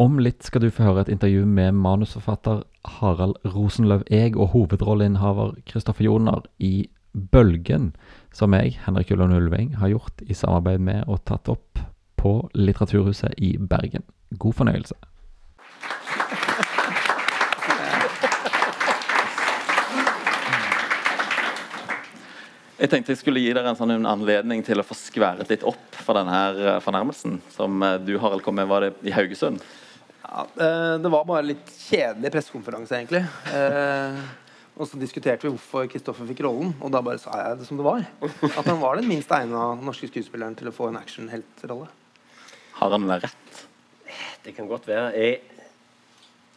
Om litt skal du få høre et intervju med manusforfatter Harald Rosenløv Eeg og hovedrolleinnehaver Kristoffer Joner i Bølgen, som jeg, Henrik Ullund Ulving, har gjort i samarbeid med og tatt opp på Litteraturhuset i Bergen. God fornøyelse. Jeg tenkte jeg skulle gi dere en sånn anledning til å få skværet litt opp for denne eh, fornærmelsen som eh, du Harald, kom med var det i Haugesund. Ja, eh, det var bare litt kjedelig pressekonferanse, egentlig. Og så diskuterte vi hvorfor Kristoffer fikk rollen, og da bare sa jeg det som det var. At han var den minst egna norske skuespilleren til å få en actionheltrolle. Har han rett? Det kan godt være. Jeg,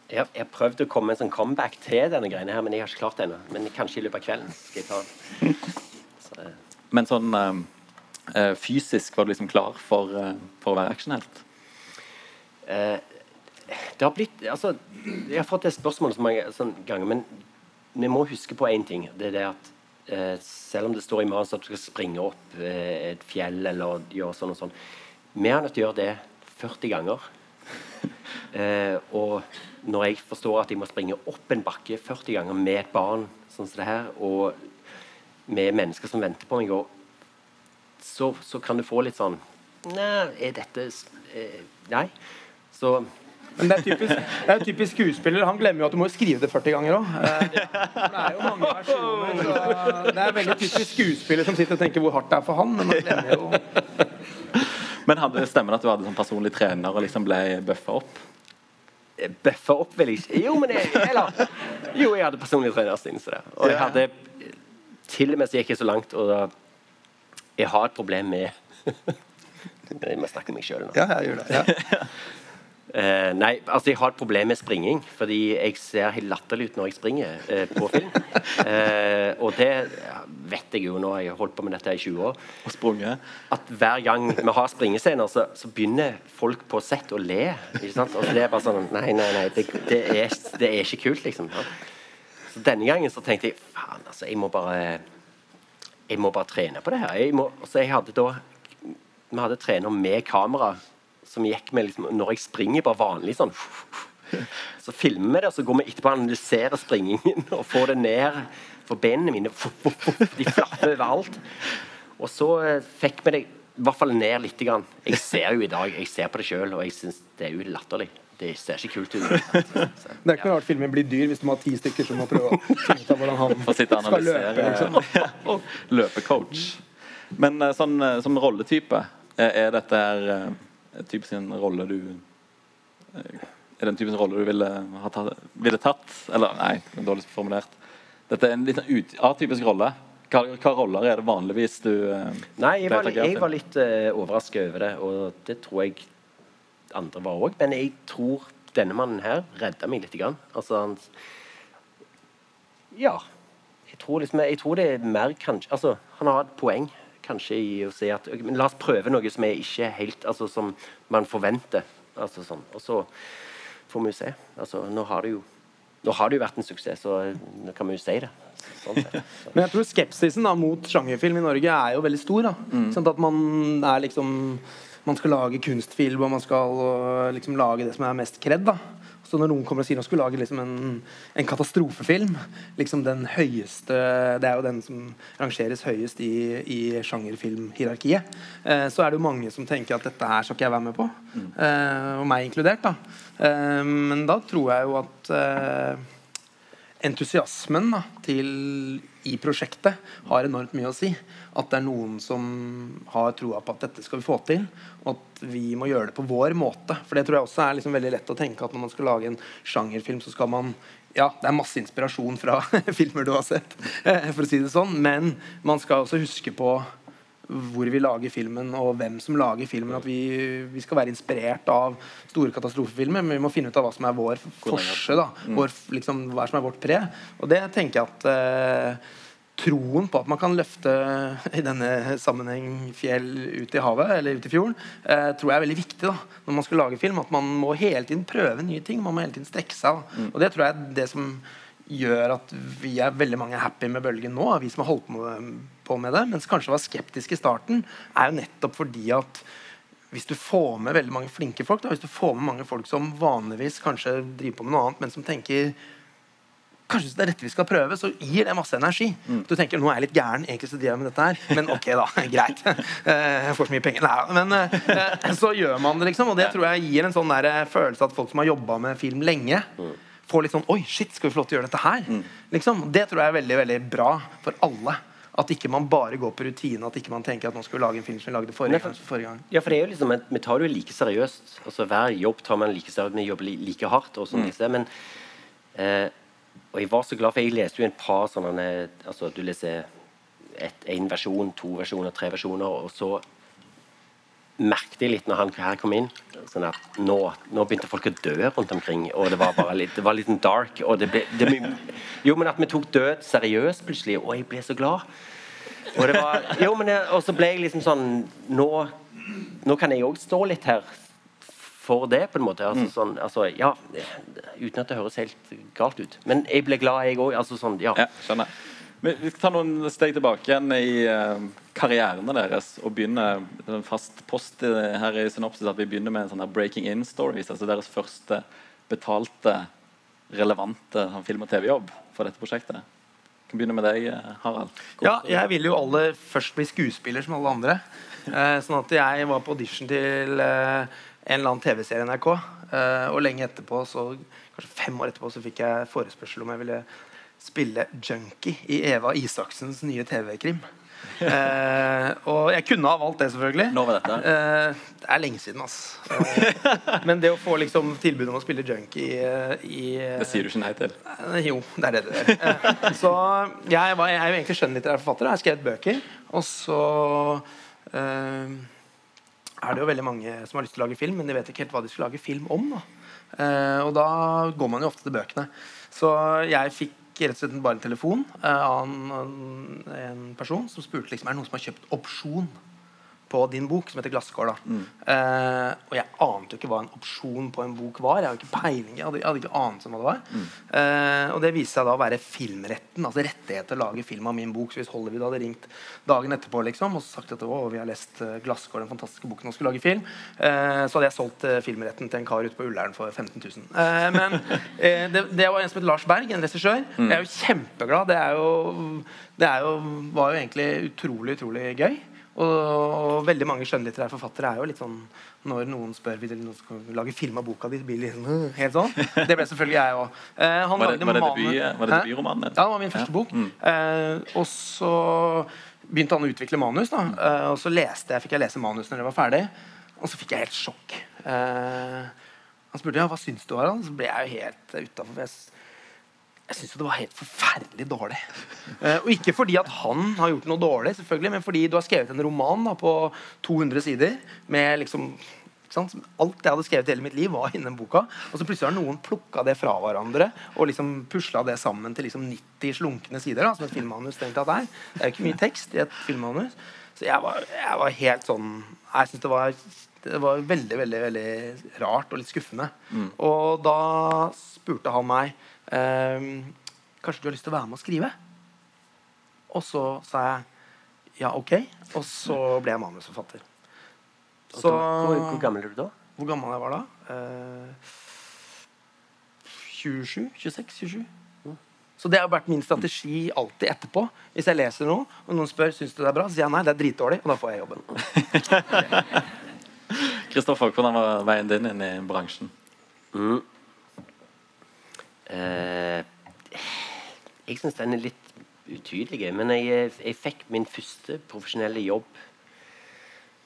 jeg, har prøvd å komme med en sånn comeback til denne greiene her, men jeg har ikke klart det ennå. Men kanskje i løpet av kvelden skal jeg ta den. Men sånn uh, fysisk var du liksom klar for, uh, for å være actionhelt? Uh, det har blitt altså, Jeg har fått det spørsmålet så mange sånn ganger, men vi må huske på én ting. Det er det at selv om det står i manus at du skal springe opp et fjell eller gjøre sånn og sånn Vi har nødt til å gjøre det 40 ganger. og når jeg forstår at jeg må springe opp en bakke 40 ganger med et barn sånn som det her, og med mennesker som venter på meg, og så, så kan du få litt sånn Nei, er dette eh, Nei. Så men det er, typisk, det er typisk skuespiller. Han glemmer jo at du må skrive det 40 ganger òg. Eh, det er jo mange versjoner. det er veldig typisk skuespiller som sitter og tenker hvor hardt det er for han, men han glemmer jo Men hadde stemmen at du hadde sånn personlig trener og liksom ble bøffa opp? Eh, bøffa opp vel ikke Jo, men jeg, eller, jo, jeg hadde personlig trener. Og jeg hadde til og med så gikk jeg så langt og da, Jeg har et problem med Jeg må snakke om meg sjøl nå. Ja, jeg gjør det. Ja. Uh, nei, altså jeg har et problem med springing, fordi jeg ser helt latterlig ut når jeg springer uh, på film. Uh, og det vet jeg jo nå, jeg har holdt på med dette i 20 år. At hver gang vi har springescener, så, så, begynner folk på sett å le. Ikke sant? Og det er bare sånn Nei, nei, nei, det, det, er, det er, ikke kult, liksom. Ja. Så denne gangen så tenkte jeg faen, altså, jeg må bare Jeg må bare trene på det her. Jeg må, så jeg hadde da Vi hadde trener med kamera som gikk med liksom, Når jeg springer bare vanlig sånn Så filmer vi det, og så går vi etterpå og analyserer springingen og får det ned for benene mine. De flapper overalt. Og så eh, fikk vi det i hvert fall ned litt. Jeg ser jo i dag, jeg ser på det sjøl, og jeg syns det er jo latterlig det ser ikke kult ut. det er ikke noe rart filmen blir dyr hvis du må ha ti stykker som må prøve å finne ut av hvordan han skal løpe. Liksom. Løpecoach. Men eh, sånn, eh, som rolletype, er dette her typisk en rolle du Er det en typisk rolle du ville, ha tatt, ville tatt? Eller nei, dårlig formulert. Dette er en litt sånn atypisk rolle. Hva, hva, roller er det vanligvis du Nei, jeg var, jeg var litt uh, overrasket over det, og det tror jeg andre var òg. Men jeg tror denne mannen her redda meg litt. Grann. Altså han Ja. Jeg tror, liksom, jeg tror det er mer kanskje Altså, han har et poeng kanskje i å si at men La oss prøve noe som er ikke helt Altså som man forventer. Altså sånn. Og så får vi jo se. Altså, nå har det jo nå har det jo vært en suksess, så nå kan vi jo si det. Sånn Men jeg tror skepsisen da, mot sjangerfilm i Norge er jo veldig stor. da. Mm. Sånn at man er liksom man skal lage kunstfilm og man skal uh, liksom lage det som er mest kred. da så når noen kommer og sier at skal lage liksom en, en, katastrofefilm liksom den høyeste, Det er jo den som rangeres høyest i, i sjangerfilmhierarkiet. Eh, så er det jo mange som tenker at dette her skal ikke jeg være med på. Mm. Eh, og meg inkludert. da eh, Men da tror jeg jo at eh, entusiasmen da, til, i prosjektet har enormt mye å si. At det er noen som har troa på at dette skal vi få til, og at vi må gjøre det på vår måte. For det tror jeg også er liksom veldig lett å tenke at når man skal lage en sjangerfilm, så skal man ja, det er masse inspirasjon fra filmer du har sett, eh, for å si det sånn, men man skal også huske på hvor vi lager filmen, og hvem som lager filmen. At vi, vi, skal være inspirert av store katastrofefilmer, men vi må finne ut av hva som er vår forse. da, mm. vår, liksom, Hva som er vårt pre. Og det tenker jeg at eh, Troen på at man kan løfte i denne sammenheng fjell ut i havet eller ut i fjorden, eh, tror jeg er veldig viktig da, når man skal lage film. At man må hele tiden prøve nye ting. Man må hele tiden strekke seg. Mm. Og det tror jeg er det som gjør at vi er veldig mange happy med bølgen nå, vi som har holdt på med, på med det, mens kanskje var skeptisk i starten, er jo nettopp fordi at hvis du får med veldig mange flinke folk, da, hvis du får med mange folk som vanligvis kanskje driver på med noe annet, men som tenker Kanskje det er dette vi skal prøve, så gir det masse energi. Du tenker nå er jeg litt gæren, egentlig så driver jeg med dette her. Men ok, da. Greit. Eh, Jeg får så mye penger. Nei, men eh, så gjør man det, liksom. Og det tror jeg gir en sånn der eh, følelse at folk som har jobba med film lenge, får litt sånn Oi, shit, skal vi få lov til å gjøre dette her? Liksom. Det tror jeg er veldig, veldig bra for alle. At ikke man bare går på rutine. At ikke man tenker at nå skal vi lage en film som vi lagde forrige for-. Forrige gang. Ja, for det er jo liksom, Vi tar det jo like seriøst. Altså Hver jobb tar man like seriøst. Vi jobber like hardt. og sånn disse. Men eh, Og jeg var så glad, for jeg leste jo en par sånne altså Du leser én versjon, to versjoner, tre versjoner, og så merket jeg litt når han her kom inn sånn at nå, nå begynte folk å dø rundt omkring, og det var bare litt, det var litt sånn dark. Og det ble, det, jo, men at vi tok død seriøst plutselig, og jeg ble så glad. Og, det var, jo, men jeg, og så ble jeg liksom sånn Nå, nå kan jeg òg stå litt her for det, på en måte. Altså, sånn, altså, ja, uten at det høres helt galt ut. Men jeg ble glad, jeg òg. Altså, sånn, ja. Ja, skjønner. Vi skal ta noen steg tilbake igjen i eh, karrierene deres og begynne er en fast post i, her i synopsis at vi begynner med en sånn her breaking in stories, altså deres første betalte, relevante sånn film- og TV-jobb for dette prosjektet. Vi kan begynne med deg, eh, Harald. Ja, jeg ville jo aller først bli skuespiller som alle andre. Eh, sånn at jeg var på audition til eh, en eller annen TV-serie NRK. Eh, og lenge etterpå, så, kanskje fem år etterpå, så fikk jeg forespørsel om jeg ville spille junkie i Eva Isaksens nye TV-krim. Eh, og jeg kunne ha valgt det, selvfølgelig. Når var dette? Eh, det er lenge siden. Eh, men det å få liksom tilbud om å spille junkie i, i Det sier du ikke nei til. Eh, Jo, det er det det gjør. Eh, Så jeg, var, jeg er jo egentlig skjønnlitterær forfatter. Jeg har skrevet bøker. Og så eh, er det jo veldig mange som har lyst til å lage film, men de vet ikke helt hva de skal lage film om. Da. Eh, og da går man jo ofte til bøkene. Så jeg fikk rett og slett bare en telefon eh, av en, en person som spurte liksom, er det noen som har kjøpt opsjon på din bok, som heter 'Glasskår'. Mm. Eh, Og jeg ante jo ikke hva en opsjon på en bok var. Jeg hadde ikke peiling, jeg hadde, jeg hadde ikke anelse om hva det var. Eh, og det viste seg da å være filmretten, altså rettighet til å lage film av min bok. Så hvis Hollywood hadde ringt dagen etterpå liksom, og sagt at å, vi har lest uh, 'Glasskår', den fantastiske boken, og skulle lage film, eh, så hadde jeg solgt eh, filmretten til en kar ute på Ullern for 15 000. Eh, men eh, det, det var en som het Lars Berg, en regissør. Jeg er jo kjempeglad. Det, er jo, det er jo, var jo egentlig utrolig, utrolig gøy. Og veldig mange skjønnlitterære forfattere er jo litt sånn Når noen spør vil noen skal lage film av boka di, blir litt sånn, «Øh», helt sånn. Det ble selvfølgelig jeg òg. Eh, Var det, var det, debut, var det debutromanen din? Ja, det var min første Ja. bok. Mm. Eh, og så begynte han å utvikle manus. da eh, Og så leste jeg, fikk jeg lese manus når det var ferdig, og så fikk jeg helt sjokk. Eh, han spurte ja, hva syns du, Harald. Så ble jeg jo helt utafor. Jeg, syns jo det var helt forferdelig dårlig. Eh, og ikke fordi at han har gjort noe dårlig, selvfølgelig men fordi du har skrevet en roman da, på 200 sider med liksom? Alt jeg hadde skrevet i hele mitt liv, var inni den boka. Og så plutselig har noen plukka det fra hverandre og liksom pusla det sammen til liksom 90 slunkne sider. Da, som et filmmanus strengt tatt er. Det er jo ikke mye tekst i et filmmanus. Så jeg var, jeg var helt sånn Jeg syns det var det var veldig veldig, veldig rart og litt skuffende. Og da spurte han meg ehm, Kanskje du har lyst til å være med og skrive? Og så sa jeg ja, ok. Og så ble jeg manusforfatter. Så hvor, hvor gammel er du da? Hvor gammel jeg var da? Eh, 27? 26? 27? Så det har vært min strategi alltid etterpå. Hvis jeg leser noe, og noen spør syns du det er bra, så sier jeg nei, det er dritdårlig, og da får jeg jobben. Kristoffer, hvordan var veien din inn i bransjen? Mm. Eh, jeg syns den er litt utydelig. Men jeg, jeg fikk min første profesjonelle jobb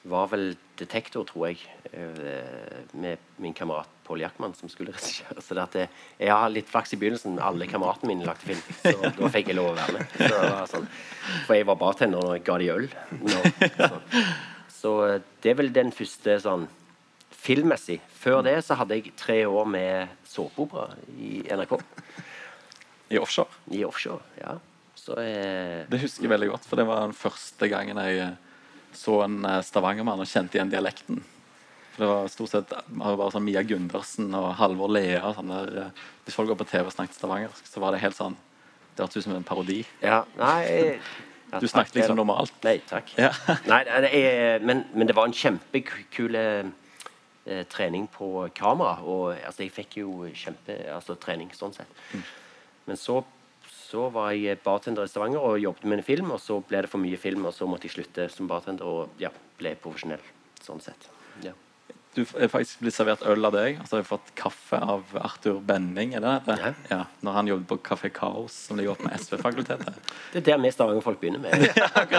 var vel detektor, tror jeg, eh, med min kamerat Pål Jackman, som skulle regissere. Så det at jeg, har litt flaks i begynnelsen. Alle kameratene mine lagde film. Så da fikk jeg lov å være med. Så det var sånn, for jeg var bartender og jeg ga de øl. Så. så eh, det er vel den første sånn filmmessig. Før det så hadde jeg tre år med såpeopera i NRK. I offshore? I offshore, ja. Så eh, Det husker jeg veldig godt, for det var den første gangen jeg eh, så en eh, stavangermann og kjente igjen dialekten. For det var stort sett bare sånn Mia Gundersen og Halvor Lea og sånn der, eh, Hvis folk går på TV og snakket stavangersk, så var det helt sånn Det hørtes ut som en parodi. Ja, nei Ja, Du snakket liksom normalt. Nei, takk. Ja. Nei, jeg, men, men det var en kjempekul eh, trening på kamera. Og altså, jeg fikk jo kjempe altså, trening sånn sett. Men så, så var jeg bartender i Stavanger og jobbet med en film. Og så ble det for mye film, og så måtte jeg slutte som bartender og ja, ble profesjonell sånn sett. Ja. Du er faktisk blitt servert øl av deg, og så har jeg fått kaffe av Arthur Benning. er det det? Ja. Ja, når han jobbet på Kafé Kaos, som ligger oppe med SV-fakultetet. Det er der vi Stavanger-folk begynner med.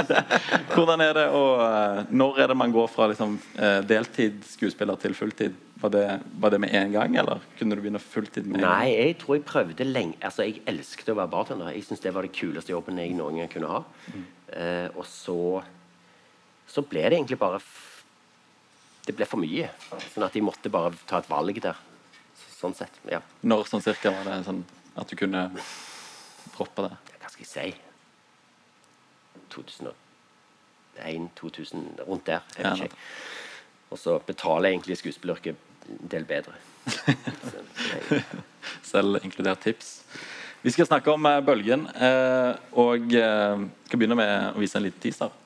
Hvordan er det å eh, Når er det man går fra liksom, eh, deltidsskuespiller til fulltid? Var det, var det med en gang, eller kunne du begynne fulltid med en gang? Nei, jeg tror jeg prøvde lenge Altså, jeg elsket å være bartender. Jeg synes det var det kuleste jobben jeg noen gang kunne ha. Eh, og så Så ble det egentlig bare Det ble for mye. Sånn at jeg måtte bare ta et valg der. Sånn sett. Ja. Når sånn cirka var det sånn at du kunne droppe det? Hva skal jeg si 2001-2000 Rundt der. Jeg vet ikke. Og så betaler jeg egentlig skuespilleryrket del bedre. Selv inkludert tips. Vi skal snakke om eh, Bølgen, eh, og eh, skal begynne med å vise en liten teaser.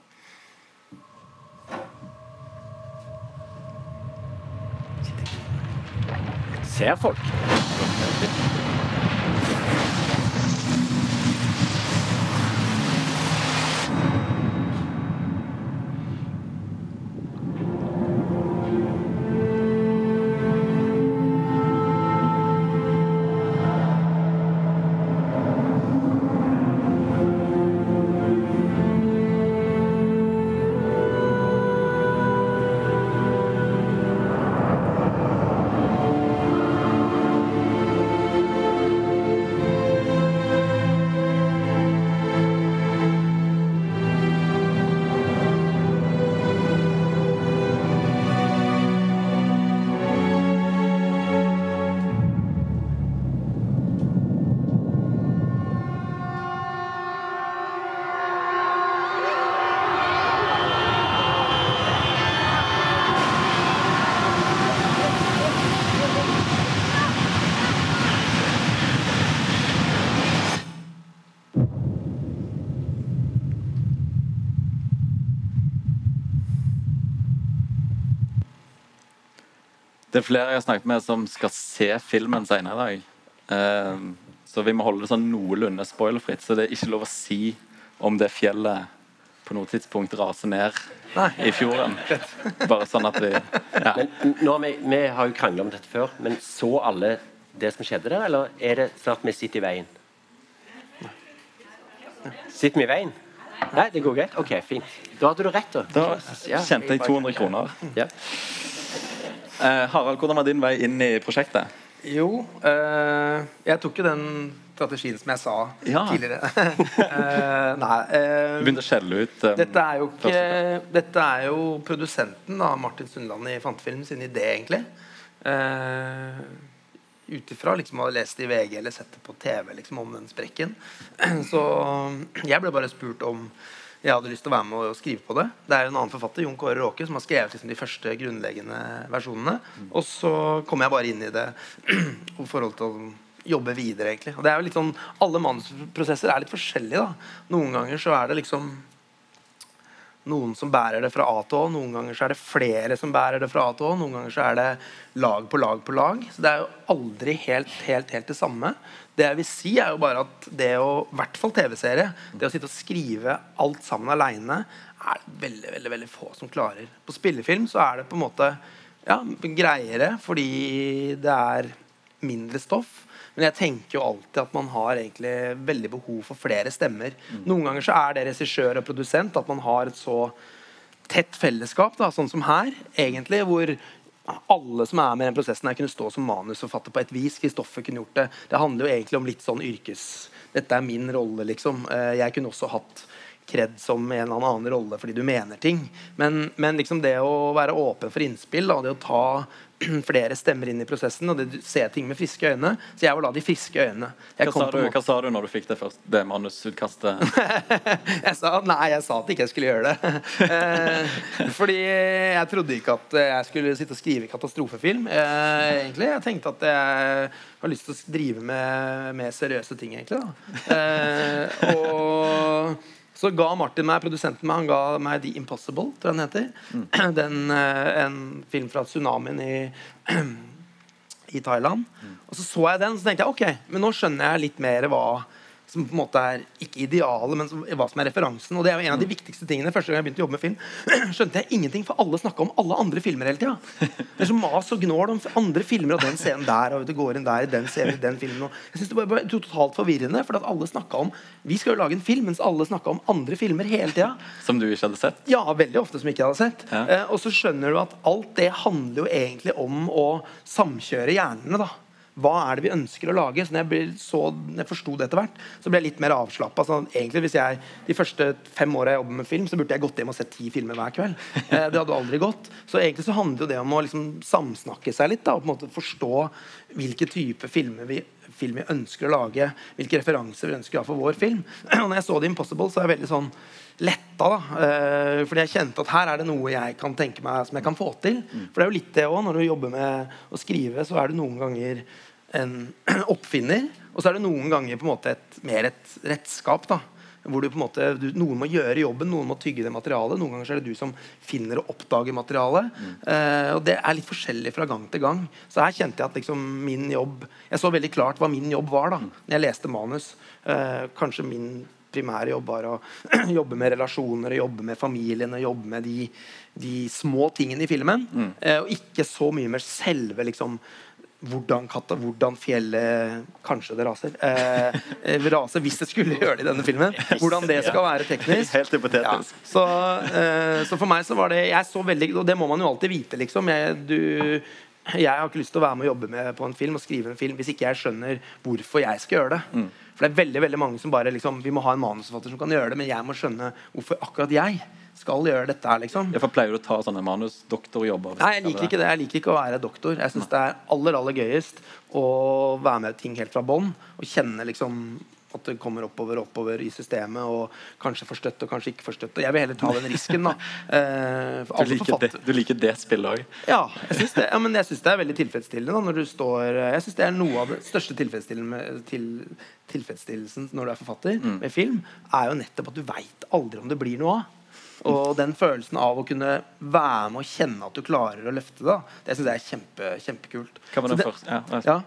ser folk. Det er flere jeg har snakket med som skal se filmen senere i dag. Eh, så vi må holde det sånn noenlunde spoilerfritt. Så det er ikke lov å si om det fjellet på noe tidspunkt raser ned i fjorden. Bare sånn at vi ja. Men nå vi, vi har jo krangla om dette før, men så alle det som skjedde der, eller er det sånn at vi sitter i veien? Sitter vi i veien? Nei, det går greit? OK, fint. Da hadde du rett, da. Da Ja. kjente jeg 200 kroner. Ja. Eh, Harald, hvordan var din vei inn i prosjektet? Jo, eh, jeg tok jo den strategien som jeg sa Ja. tidligere. Eh, nei eh, Du begynte å skjelle ut um, dette er ikke Dette er jo produsenten, da, Martin Sundland i Fantefilm, sin idé, egentlig. Uh, Ut ifra liksom å ha lest i VG eller sett det på TV liksom, om den sprekken. Så jeg ble bare spurt om jeg hadde lyst til å være med og skrive på det. Det er en annen forfatter, Jon Kåre Råke, som har skrevet liksom, de første grunnleggende versjonene. Og så kom jeg bare inn i det i forhold til å jobbe videre, egentlig. Og det er jo litt sånn, Alle manusprosesser er litt forskjellige. da. Noen ganger så er det liksom noen som bærer det fra A til Å. Noen ganger så er det flere som bærer det fra A til Å. Noen ganger så er det lag på lag på lag. Så det er jo aldri helt, helt, helt det samme. Det jeg vil si, er jo bare at det å, i hvert fall TV-serie, det å sitte og skrive alt sammen aleine, er det veldig, veldig, veldig få som klarer. På spillefilm så er det på en måte ja, greiere fordi det er mindre stoff. Men jeg tenker jo alltid at man har egentlig veldig behov for flere stemmer. Noen ganger så er det regissør og produsent at man har et så tett fellesskap, da, sånn som her, egentlig, hvor alle som er med i den prosessen her kunne stå som manusforfatter på et vis. Kristoffer kunne gjort det. Det handler jo egentlig om litt sånn yrkes... Dette er min rolle, liksom. Eh, Jeg kunne også hatt kred som en eller annen rolle fordi du mener ting. Men, men liksom det å være åpen for innspill, da, det å ta flere stemmer inn i prosessen og det, se ting med friske øyne. Så jeg var da de friske øynene. Hva kom sa, du, hva sa du når du fikk det, først, det manusutkastet? jeg sa nei, jeg sa at ikke jeg skulle gjøre det. Eh, fordi jeg trodde ikke at jeg skulle sitte og skrive katastrofefilm. Eh, egentlig. Jeg tenkte at jeg har lyst til å drive med mer seriøse ting, egentlig. Eh, og Så ga Martin meg, produsenten meg, han ga meg The Impossible, tror jeg den heter. Den, eh, en film fra tsunamien i, i Thailand. Og så så jeg den, så tenkte jeg ok, men nå skjønner jeg litt mer hva som på en måte er ikke idealet, men som, hva som er referansen. Og det er jo en av de viktigste tingene Første gang jeg begynte å jobbe med film, skjønte jeg ingenting, for alle snakka om alle andre filmer hele tida. Det er så mas og gnål om andre filmer og den scenen der, og det går inn der i den scenen i den filmen. Og jeg synes det var totalt forvirrende, for at alle snakka om Vi skal jo lage en film, mens alle snakka om andre filmer hele tida. Som du ikke hadde sett? Ja, veldig ofte som ikke jeg hadde sett. Ja. Eh, og så skjønner du at alt det handler jo egentlig om å samkjøre hjernene. da hva er det vi ønsker å lage? Så når jeg, ble, jeg forsto det etter hvert, så ble jeg litt mer avslappa. Jeg, de første fem åra jeg jobber med film, så burde jeg gått hjem og sett ti filmer hver kveld. Eh, det hadde aldri gått. Så egentlig så handler jo det om å liksom samsnakke seg litt. Da, og på en måte forstå hvilke type filmer vi, film vi ønsker å lage. Hvilke referanser vi ønsker å ha for vår film. Og når jeg så The Impossible, så er jeg veldig sånn letta. da eh, Fordi jeg kjente at her er det noe jeg kan tenke meg som jeg kan få til. For det er jo litt det òg. Når du jobber med å skrive, så er du noen ganger en oppfinner. Og så er det noen ganger på en måte et, mer et redskap. da hvor du på en måte, du, Noen må gjøre jobben, noen må tygge det materialet. Noen ganger så er det du som finner og oppdager materialet. Eh, og Det er litt forskjellig fra gang til gang. Så her kjente jeg at liksom min jobb Jeg så veldig klart hva min jobb var da når jeg leste manus. Eh, kanskje min primære jobb var å jobbe med relasjoner, jobbe med familien og jobbe med de, de små tingene i filmen. Eh, og ikke så mye med selve liksom hvordan, katta, hvordan fjellet Kanskje det raser. Eh, eh, raser hvis det skulle gjøre det i denne filmen. Hvordan det skal være teknisk. Helt hypotetisk. Ja. Så, eh, så for meg så var det Jeg så veldig Og det må man jo alltid vite, liksom. Jeg, du, jeg har ikke lyst til å være med og jobbe med på en film og skrive en film hvis ikke jeg skjønner hvorfor jeg skal gjøre det. For det er veldig veldig mange som bare liksom Vi må ha en manusforfatter som kan gjøre det, men jeg må skjønne hvorfor akkurat jeg skal gjøre dette her, liksom. Jeg Pleier du å ta sånne manusdoktorjobber? Nei, jeg liker ikke det. Jeg liker ikke å være doktor. Jeg syns det er aller aller gøyest å være med ting helt fra bånn og kjenne liksom at det kommer oppover og oppover i systemet, og kanskje får støtte og kanskje ikke får støtte. Jeg vil heller ta den risken, da. Eh, Du liker, det, du liker det spillet ja, jeg syns det, ja, men jeg synes det er veldig tilfredsstillende da, når du står Jeg synes det er noe av det største til, tilfredsstillelsen når du er forfatter med film, er jo nettopp at du veit aldri om det blir noe av. Og den følelsen av å kunne være med og kjenne at du klarer å løfte det, det syns jeg er kjempe, kjempekult. Hva var den det- første, ja, ja.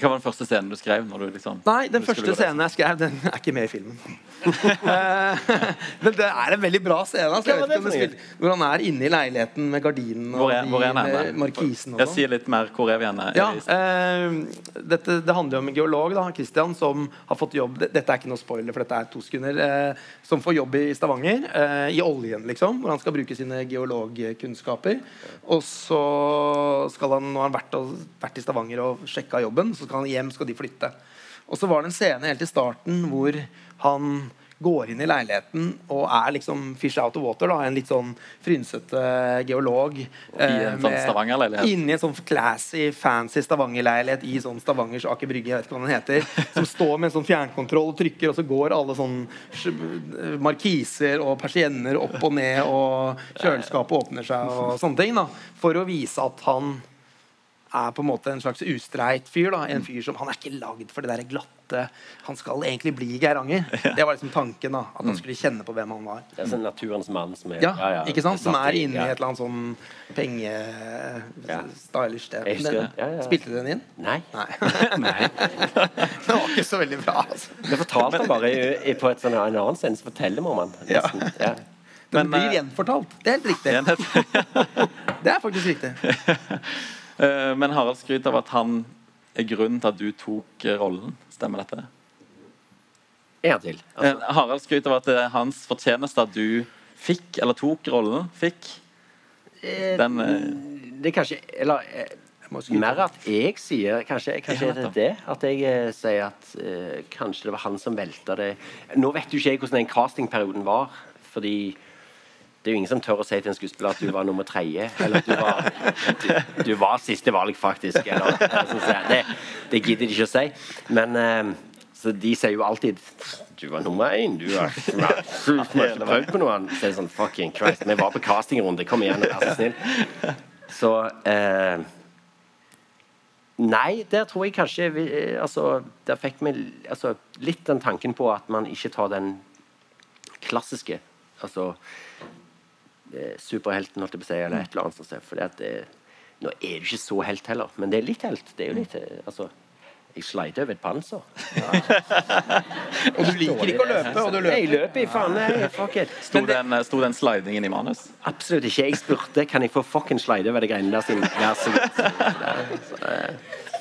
Hva var den første scenen du skrev? Når du liksom, Nei, den du første scenen jeg skrev, den er ikke med i filmen. Eh, Men det er en veldig bra scene. Altså. Jeg vet ikke om det det for spil- hvor han er inne i leiligheten med gardinen og Hvor er, hvor er markisen og Jeg sånn. sier litt mer hvor er vi henne? Ja, uh, eh, dette, det handler jo om en geolog, da, Christian, som har fått jobb Dette er ikke noe spoiler, for dette er to sekunder. Uh, som får jobb i Stavanger, uh, i oljen, liksom. Hvor han skal bruke sine geologkunnskaper. Og så skal han, han har vært, og, vært i Stavanger og sjekka jobben, så skal han hjem, skal de flytte. Og så var det en scene helt i starten hvor han går inn i leiligheten og er liksom fish out of water. da En litt sånn frynsete geolog. eh, en sånn med- Stavanger-leilighet? Inni en sånn classy, fancy Stavanger-leilighet i sånn Stavangers Aker Brygge, jeg vet ikke hva den heter. Som står med en sånn fjernkontroll og trykker, og så går alle sånn markiser og persienner opp og ned, og kjøleskapet åpner seg og sånne ting. da For å vise at han er på en måte en slags ustreit fyr. da En fyr som Han er ikke lagd for det der glatte. Han skal egentlig bli Geiranger. Det var liksom tanken. da At han skulle kjenne på hvem han var. Det er sånn naturens mann som er Ja, ikke sant? Som er inne i ja. et eller annet sånn Ja. penge-stylish sted. Men. Ja, ja. Spilte du den inn? Nei. Nei. det var ikke så veldig bra. Altså. Vi fortalte han bare i, i, på et sånn, en annen scene, så forteller vi om han. Ja. nesten. Ja. Den Men, blir eh, gjenfortalt. Det er helt riktig. Det er faktisk riktig. Eh, Men Harald skryter av at han er grunnen til at du tok eh, rollen. Stemmer dette? En til. Altså, Eh, Harald skryter av at det er hans fortjeneste at du fikk, eller tok rollen. Fikk. Den eh, det er kanskje Eller mer at jeg sier Kanskje, kanskje Ja, er det det? At jeg eh, sier at eh, kanskje det var han som velta det Nå vet jo ikke jeg hvordan den castingperioden var, fordi det er jo ingen som tør å si til en skuespiller at du var nummer tredje, eller at du var, du, du var siste valg, faktisk. Eller, eller sånn, det, det gidder de ikke å si. Men eh, Så de sier jo alltid Du var nummer én, du har ikke prøvd på noe annet. Så er sånn Fucking Christ, vi var på castingrunde, kom igjen, vær så snill. Så eh, Nei, der tror jeg kanskje vi, eh, altså, Der fikk vi altså, litt den tanken på at man ikke tar den klassiske. Altså superhelten, holdt jeg på å si, eller et eller annet sånt. sted, Fordi at nå er du ikke så helt heller, men det er litt helt. Det er jo litt eh, Altså, jeg slider over et panser. Og du liker ikke å løpe, og du løper. Jeg løper. i faen. Fuck it. Sto den, sto den slidingen i manus? Absolutt ikke. Jeg spurte kan jeg få fucking slide over de greiene der. Sin, der eh,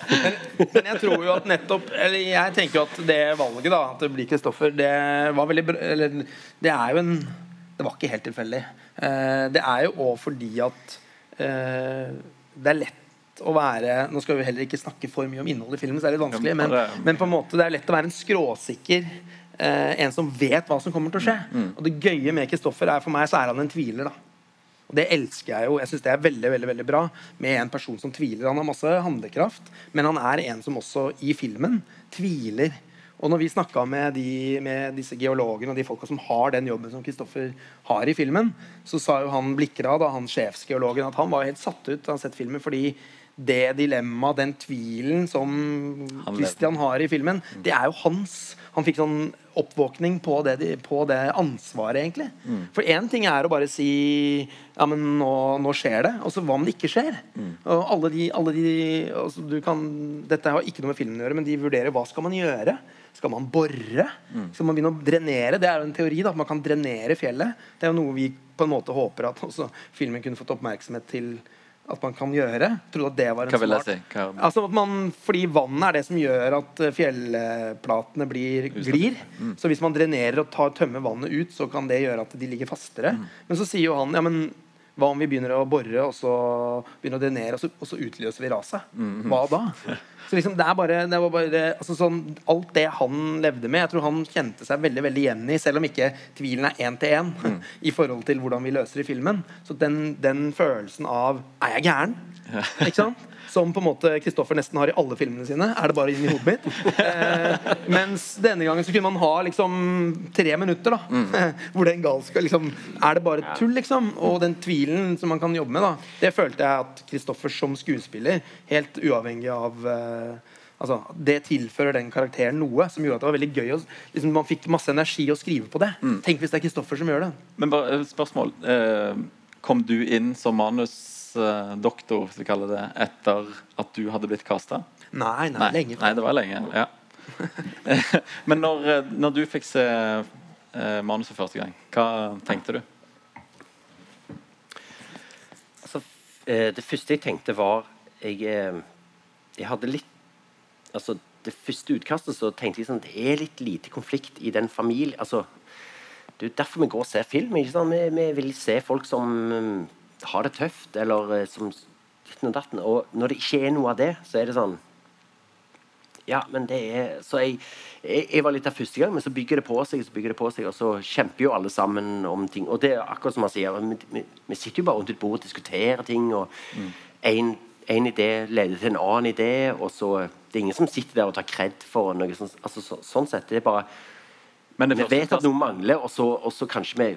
Men jeg tror jo at nettopp Eller jeg tenker jo at det valget, da, at det blir Kristoffer, det var veldig bra Eller det er jo en Det var ikke helt tilfeldig. Eh, det er jo òg fordi at eh, det er lett å være Nå skal vi heller ikke snakke for mye om innholdet i filmen, så det er litt vanskelig, men, men på en måte det er lett å være en skråsikker eh, en som vet hva som kommer til å skje. Og det gøye med Kristoffer er for meg så er han en tviler. da og det elsker jeg jo. Jeg synes det er veldig veldig, veldig bra med en person som tviler. Han har masse handlekraft, men han er en som også i filmen tviler. Og når vi snakka med, med disse geologene og de folka som har den jobben som Kristoffer har i filmen, så sa jo han Blikra, da, han sjefsgeologen, at han var helt satt ut da han sett filmen fordi det dilemmaet, den tvilen som Kristian Christian har i filmen, det er jo hans. Han fikk sånn oppvåkning på det, på det ansvaret, egentlig. For én ting er å bare si Ja, men nå, nå skjer det. Og så hva om det ikke skjer? Og alle de, alle de altså, du kan, Dette har ikke noe med filmen å gjøre, men de vurderer hva skal man gjøre. Skal man bore? Skal man begynne å drenere? Det er jo en teori. da, at Man kan drenere fjellet. Det er jo noe vi på en måte håper at også filmen kunne fått oppmerksomhet til at man kan gjøre. Trodde at det var en Hva vil jeg si? Hva, Altså at man, fordi vannet er det som gjør at eh, fjellplatene blir, glir. Så hvis man drenerer og tar, tømmer vannet ut, så kan det gjøre at de ligger fastere. Men så sier jo han ja, men hva om vi begynner å bore og så begynner å drenere, og så, og så utløser vi raset? Hva da? Så liksom det er bare, det var bare altså sånn, Alt det han levde med, jeg tror han kjente seg veldig veldig igjen i, selv om ikke tvilen er én til én i forhold til hvordan vi løser i filmen. Så den, den følelsen av Er jeg gæren? Ikke sant? Som på en måte Kristoffer nesten har i alle filmene sine. Er det bare inn i hodet mitt? Eh, mens denne gangen så kunne man ha liksom tre minutter, da. Hvor den galskap liksom Er det bare tull, liksom? Og den tvilen som man kan jobbe med, da. Det følte jeg at Kristoffer som skuespiller, helt uavhengig av eh, Altså, Det tilfører den karakteren noe som gjorde at det var veldig gøy. Og, liksom, man fikk masse energi å skrive på det. Tenk hvis det er Kristoffer som gjør det. Men bare et spørsmål. Eh, kom du inn som manusdoktor, hvis vi kaller det, etter at du hadde blitt kasta? Nei, nei, lenge Nei, det var lenge. ja. Men når, eh, når du fikk se eh, manuset første gang, hva tenkte du? Altså, eh, det første jeg tenkte, var Jeg, eh, jeg hadde litt Altså, det første utkastet så tenkte jeg sånn Det er litt lite konflikt i den familien. Altså, det er jo derfor vi går og ser film. Ikke sant? Vi, vi vil se folk som um, har det tøft, eller eh, som ditten og datten. Og når det ikke er noe av det, så er det sånn Ja, men det er Så jeg, jeg, jeg var litt der første gang, men så bygger det på seg, så bygger det på seg, og så kjemper jo alle sammen om ting. Og det er akkurat som han sier, vi, vi, vi sitter jo bare rundt et bord og diskuterer ting, og en, en idé leder til en annen idé, og så Det er ingen som sitter der og tar kred for noe sånt. Altså, så, sånn sett. Det er bare Men, det Vi vet at noe mangler, og så, og så kanskje vi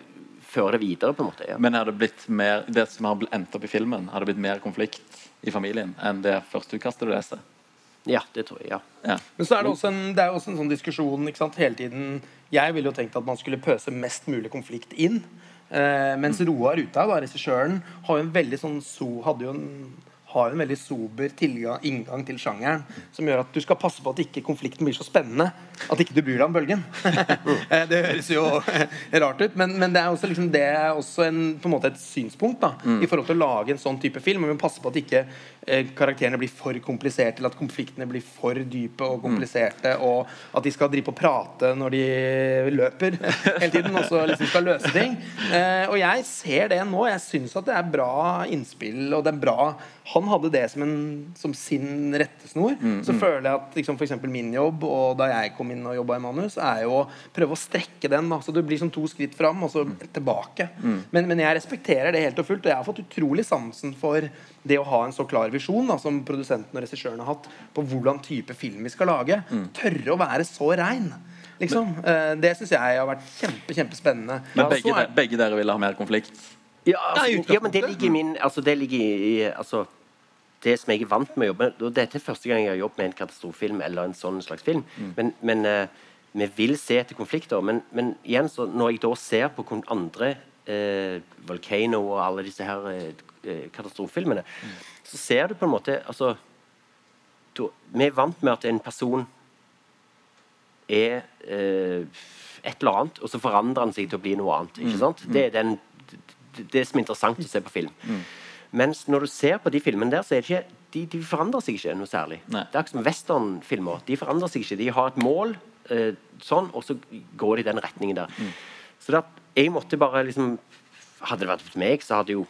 fører det videre, på en måte. Ja. Men har det blitt mer Det som har endt opp i filmen, har det blitt mer konflikt i familien enn det første utkastet du leste? ja, det tror jeg. ja Ja. Men så er det også en, det er også en sånn diskusjon ikke sant, hele tiden Jeg ville jo tenkt at man skulle pøse mest mulig konflikt inn. Eh, mens Roar Uthaug, regissøren, har jo en veldig sånn so, hadde jo en har en veldig sober tilgang, inngang til sjangeren som gjør at du skal passe på at ikke konflikten blir så spennende at ikke du bryr deg om bølgen. Eh, det høres jo rart ut, men, men det er også, liksom, det er også en, på en måte et synspunkt da, i forhold til å lage en sånn type film. Men vi må passe på at ikke karakterene blir for kompliserte, eller at konfliktene blir for dype og kompliserte, og at de skal drive på og prate når de løper hele tiden, og så liksom skal løse ting. Eh, og jeg ser det nå. Jeg syns at det er bra innspill, og det er bra Han hadde det som, en, som sin rettesnor. Så føler jeg at liksom, eksempel min jobb, og da jeg kom inn og jobba i manus, er jo å prøve å strekke den. Da. Så du blir sånn to skritt fram, og så tilbake. Men, men jeg respekterer det helt og fullt, og jeg har fått utrolig sansen for det å ha en så klar visjon da, som produsenten og regissøren har hatt, på hvordan type film vi skal lage. Tørre å være så rein. Liksom. Men, det syns jeg har vært kjempe, kjempespennende. Men begge, er- begge dere ville ha mer konflikt? Ja, Nei, altså, ja, men det ligger i min altså, Det ligger i altså, det som jeg er vant med å jobbe med og Dette er første gang jeg har jobbet med en katastrofefilm eller en sånn slags film. Men, men uh, vi vil se etter konflikter. Men, men igjen, så når jeg da ser på kon- andre eh, Volcano og alle disse her eh, eh, katastrofefilmene, så ser du på en måte altså, du, Vi er vant med at en person er eh, et eller annet, og så forandrer han seg til å bli noe annet. ikke sant? Det er den, det, som er interessant å se på film. Mens når du ser på de filmene der, så er det ikke de, de forandrer seg ikke noe særlig. Nei. Det er akkurat som westernfilmer. De forandrer seg ikke. De har et mål, eh, sånn, og så går de i den retningen der. Så det jeg måtte bare liksom Hadde det vært for meg, så hadde jo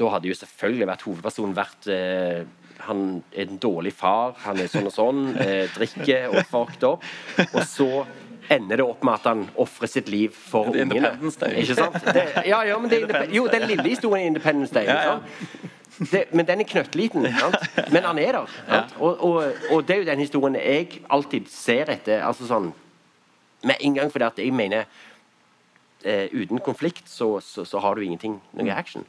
Da hadde jo selvfølgelig vært hovedpersonen vært eh, Han er en dårlig far, han er sånn og sånn, eh, drikker og fucked up. Og så ender det opp med at han ofrer sitt liv for Det er ungene. Independence Day. Ikke sant? Det, ja, ja, men det er jo, den lille historien i Independence Day. Ja, ja. sant? Det, men den er knøttliten. Men han er der. Og, og, og det er jo den historien jeg alltid ser etter. Altså sånn Med en gang fordi at jeg mener eh, Uten konflikt så, så, så har du ingenting, noe action.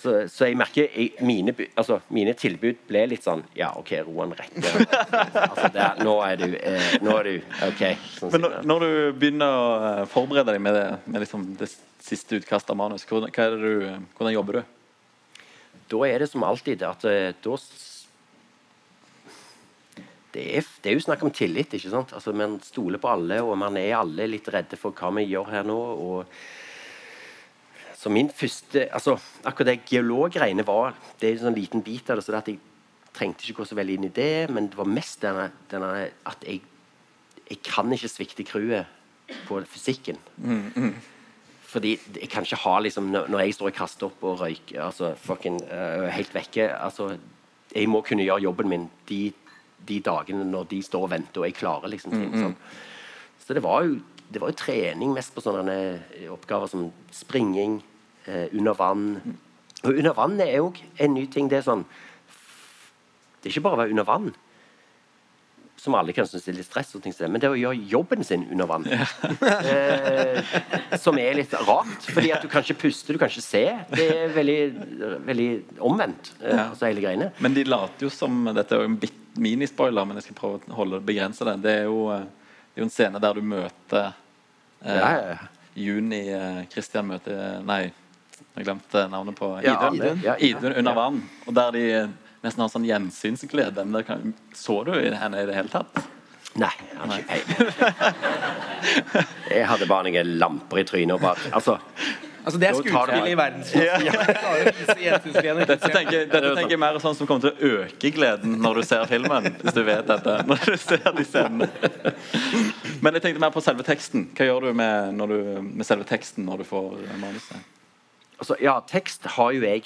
Så, så jeg merker jeg, mine, altså, mine tilbud ble litt sånn Ja, OK, Roan rett. Altså, det er- nå er du eh, Nå er du OK. Sånn Men når, når du begynner å eh, forberede deg med det, med liksom det siste utkastet av manus, hvordan, hva er det du, hvordan jobber du? da er det som alltid at eh, da det er, det er jo snakk om tillit, ikke sant? Altså, Man stoler på alle, og man er alle litt redde for hva vi gjør her nå. og så min første altså Akkurat det geologgreiene var Det er en sånn liten bit av det, så det at jeg trengte ikke gå så veldig inn i det, men det var mest denne, denne at jeg Jeg kan ikke svikte crewet på fysikken. Fordi jeg kan ikke ha liksom Når jeg står og kaster opp og røyker altså fucking uh, helt vekke altså, Jeg må kunne gjøre jobben min de, de dagene når de står og venter, og jeg klarer liksom ting. sånn. Så det var jo det var jo trening mest på sånne eh, oppgaver som springing, eh, under vann. Og under vann er jo en ny ting. Det er sånn Det er ikke bare å være under vann, som alle kan synes er litt stress, og ting som det, men det er å gjøre jobben sin under vann. Eh, som er litt rart, fordi at du kan ikke puste, du kan ikke se. Det er veldig, veldig omvendt, eh, Ja. altså hele greiene. Men de later jo som Dette er jo en bit minispoiler, men jeg skal prøve å holde begrense det. Det er jo, eh, jo en scene der du møter eh, Ja. Juni Kristian Christian møter Nei, jeg glemte navnet på Idun. Idun. Ja, Idun. Under vann. Og der de eh, nesten har sånn gjensynsglede. Men kan, så du henne i det hele tatt? Nei, jeg har ikke peiling. Jeg hadde bare noen lamper i trynet og bare Altså, Altså, det er skuespill i verdensklasse. Dette tenker, dette tenker jeg mer sånn som kommer til å øke gleden når du ser filmen. Hvis du vet dette. Når du ser de scenene. Men jeg tenkte mer på selve teksten. Hva gjør du med, når du, med selve teksten når du får manuset? altså, ja, tekst har jo jeg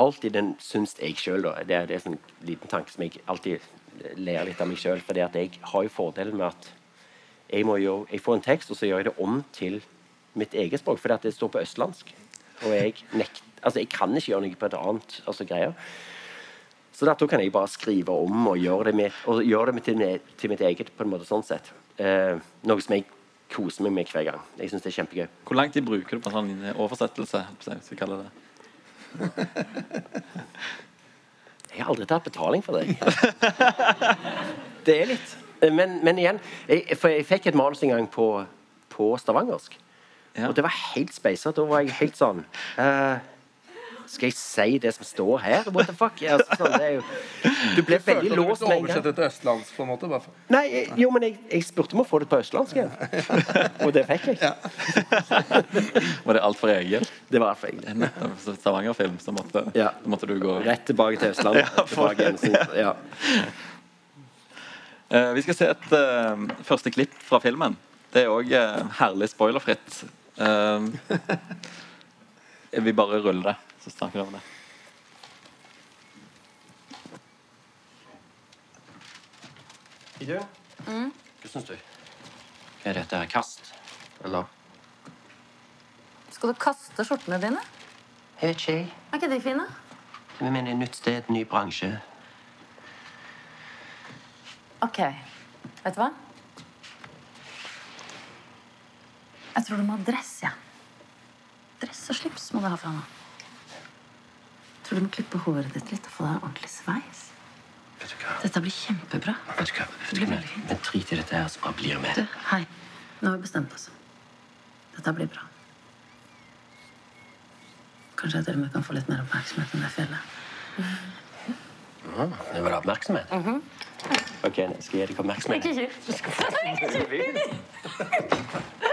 alltid den syns jeg sjøl, da. Det er, det er en sånn liten tanke som jeg alltid ler litt av meg sjøl. For jeg har jo fordelen med at jeg, må gjøre, jeg får en tekst, og så gjør jeg det om til mitt eget språk. Fordi at det står på østlandsk. Og jeg nekt, altså jeg kan ikke gjøre noe på et annet altså greier. Så da kan jeg bare skrive om og gjøre det, med, og gjøre det med til, til mitt eget på en måte sånn sett. Eh, noe som jeg koser meg med hver gang. Jeg synes det er kjempegøy. Hvor lang tid bruker du på en sånn oversettelse? Hvis vi kaller det Jeg har aldri tatt betaling for det. det er litt. Men, men igjen, jeg, for jeg fikk et manus en gang på, på stavangersk. Ja. Og det var helt speisa. Da var jeg helt sånn uh, Skal jeg si det som står her? What the fuck? Altså, sånn, det er jo, du blir veldig låst med en gang. Oversette til østlands, på en måte. Bare for. Nei, jeg, jo, men jeg, jeg spurte om å få det på østlandsk igjen. Og det fikk jeg. Var det altfor egen? Det var alt for så Stavanger-film, så måtte, Ja. måtte du gå Rett tilbake til Østlandet. Ja, for- tilbake ja. Uh, Vi skal se et uh, første klipp fra filmen. Det er òg herlig spoilerfritt. Eh, jeg vil bare rulle det, så snakker vi om det. Hva syns du? Hva er dette? Kast? Eller? Skal du kaste skjortene dine? Jeg vet ikke. Er ikke de fine? Vi mener nytt sted, ny bransje. Ok. Vet du hva? Jeg tror du må ha dress, ja. Dress og slips må du ha fra nå. Jeg tror du må klippe håret ditt litt og få deg ordentlig sveis. Vet du hva? Dette blir kjempebra. Vet du hva? Vet du hva? Men drit i dette her, så bare blir med. Du, hei. Nå har vi bestemt oss. Dette blir bra. Kanskje jeg til og med kan få litt mer oppmerksomhet enn det fjellet. Det var det oppmerksomhet? Ok, nå skal jeg gi deg oppmerksomhet.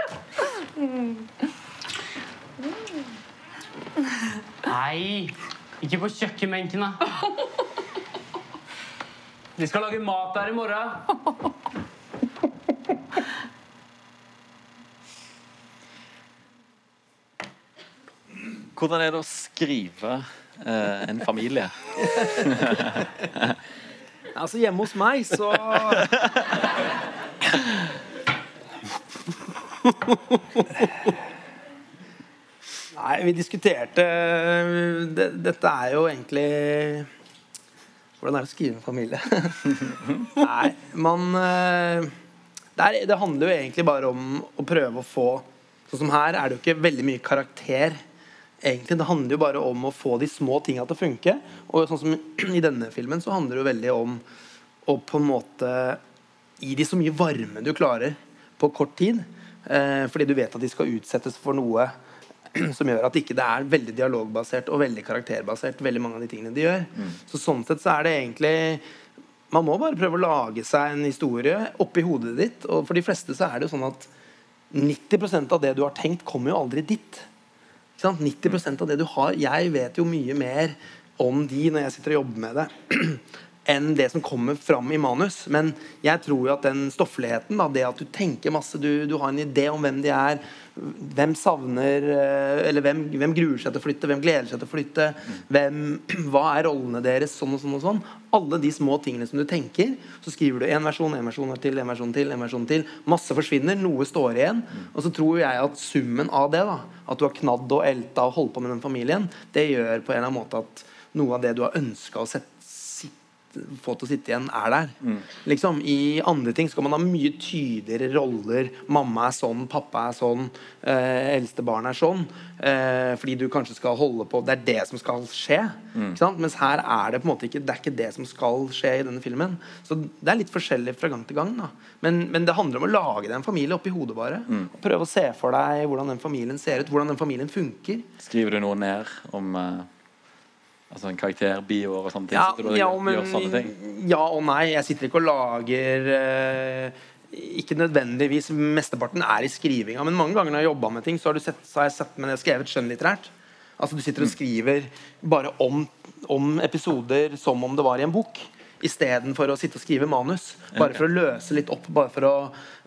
Nei, ikke på kjøkkenbenken, da. Vi skal lage mat der i morgen. Hvordan er det å skrive eh, en familie? Altså, hjemme hos meg, så Nei, vi diskuterte det, Dette er jo egentlig Hvordan er det å skrive en familie? Nei, man eh, det, er, det handler jo egentlig bare om å prøve å få Sånn som her er det jo ikke veldig mye karakter. Egentlig, Det handler jo bare om å få de små tinga til å funke. Og sånn som i denne filmen så handler det jo veldig om å på en måte gi de så mye varme du klarer på kort tid. Eh, fordi du vet at de skal utsettes for noe som gjør at ikke det er veldig dialogbasert og veldig karakterbasert, veldig mange av de tingene de gjør. Så sånn sett så er det egentlig Man må bare prøve å lage seg en historie oppi hodet ditt. Og for de fleste så er det jo sånn at 90% av det du har tenkt, kommer jo aldri dit. Ikke sant? 90% av det du har Jeg vet jo mye mer om de når jeg sitter og jobber med det, enn det som kommer fram i manus. Men jeg tror jo at den stoffligheten, da, det at du tenker masse, du, du har en idé om hvem de er, hvem savner eh, Eller hvem, hvem gruer seg til å flytte, hvem gleder seg til å flytte, hvem, hva er rollene deres, sånn og sånn og sånn. Alle de små tingene som du tenker, så skriver du en versjon, en versjon til, en versjon til, en versjon til. Masse forsvinner, noe står igjen. Og så tror jeg at summen av det, da, at du har knadd og elta og holdt på med den familien, det gjør på en eller annen måte at noe av det du har ønska å sette få til å sitte igjen, er der. Liksom, I andre ting skal man ha mye tydeligere roller. Mamma er sånn, pappa er sånn, eh, eldste barn er sånn. Eh, fordi du kanskje skal holde på Det er det som skal skje. Ikke sant? Mens her er det på en måte ikke Det er ikke det som skal skje i denne filmen. Så det er litt forskjellig fra gang til gang. Men, men det handler om å lage deg en familie oppi hodet, bare. Mm. prøve å se for deg hvordan den familien ser ut, hvordan den familien funker. Skriver du noe ned om eh, altså en karakterbioer og sånne ting? Ja, du ja, men, gjør sånne ting? ja og nei. Jeg sitter ikke og lager eh, Ikke nødvendigvis Mesteparten er i skrivinga, men mange ganger når jeg jobba med ting, så har, du sett, så har jeg sett, men jeg har skrevet skjønnlitterært. Altså Du sitter og skriver bare om, om episoder som om det var i en bok. Istedenfor å sitte og skrive manus. Bare for å løse litt opp. Bare for å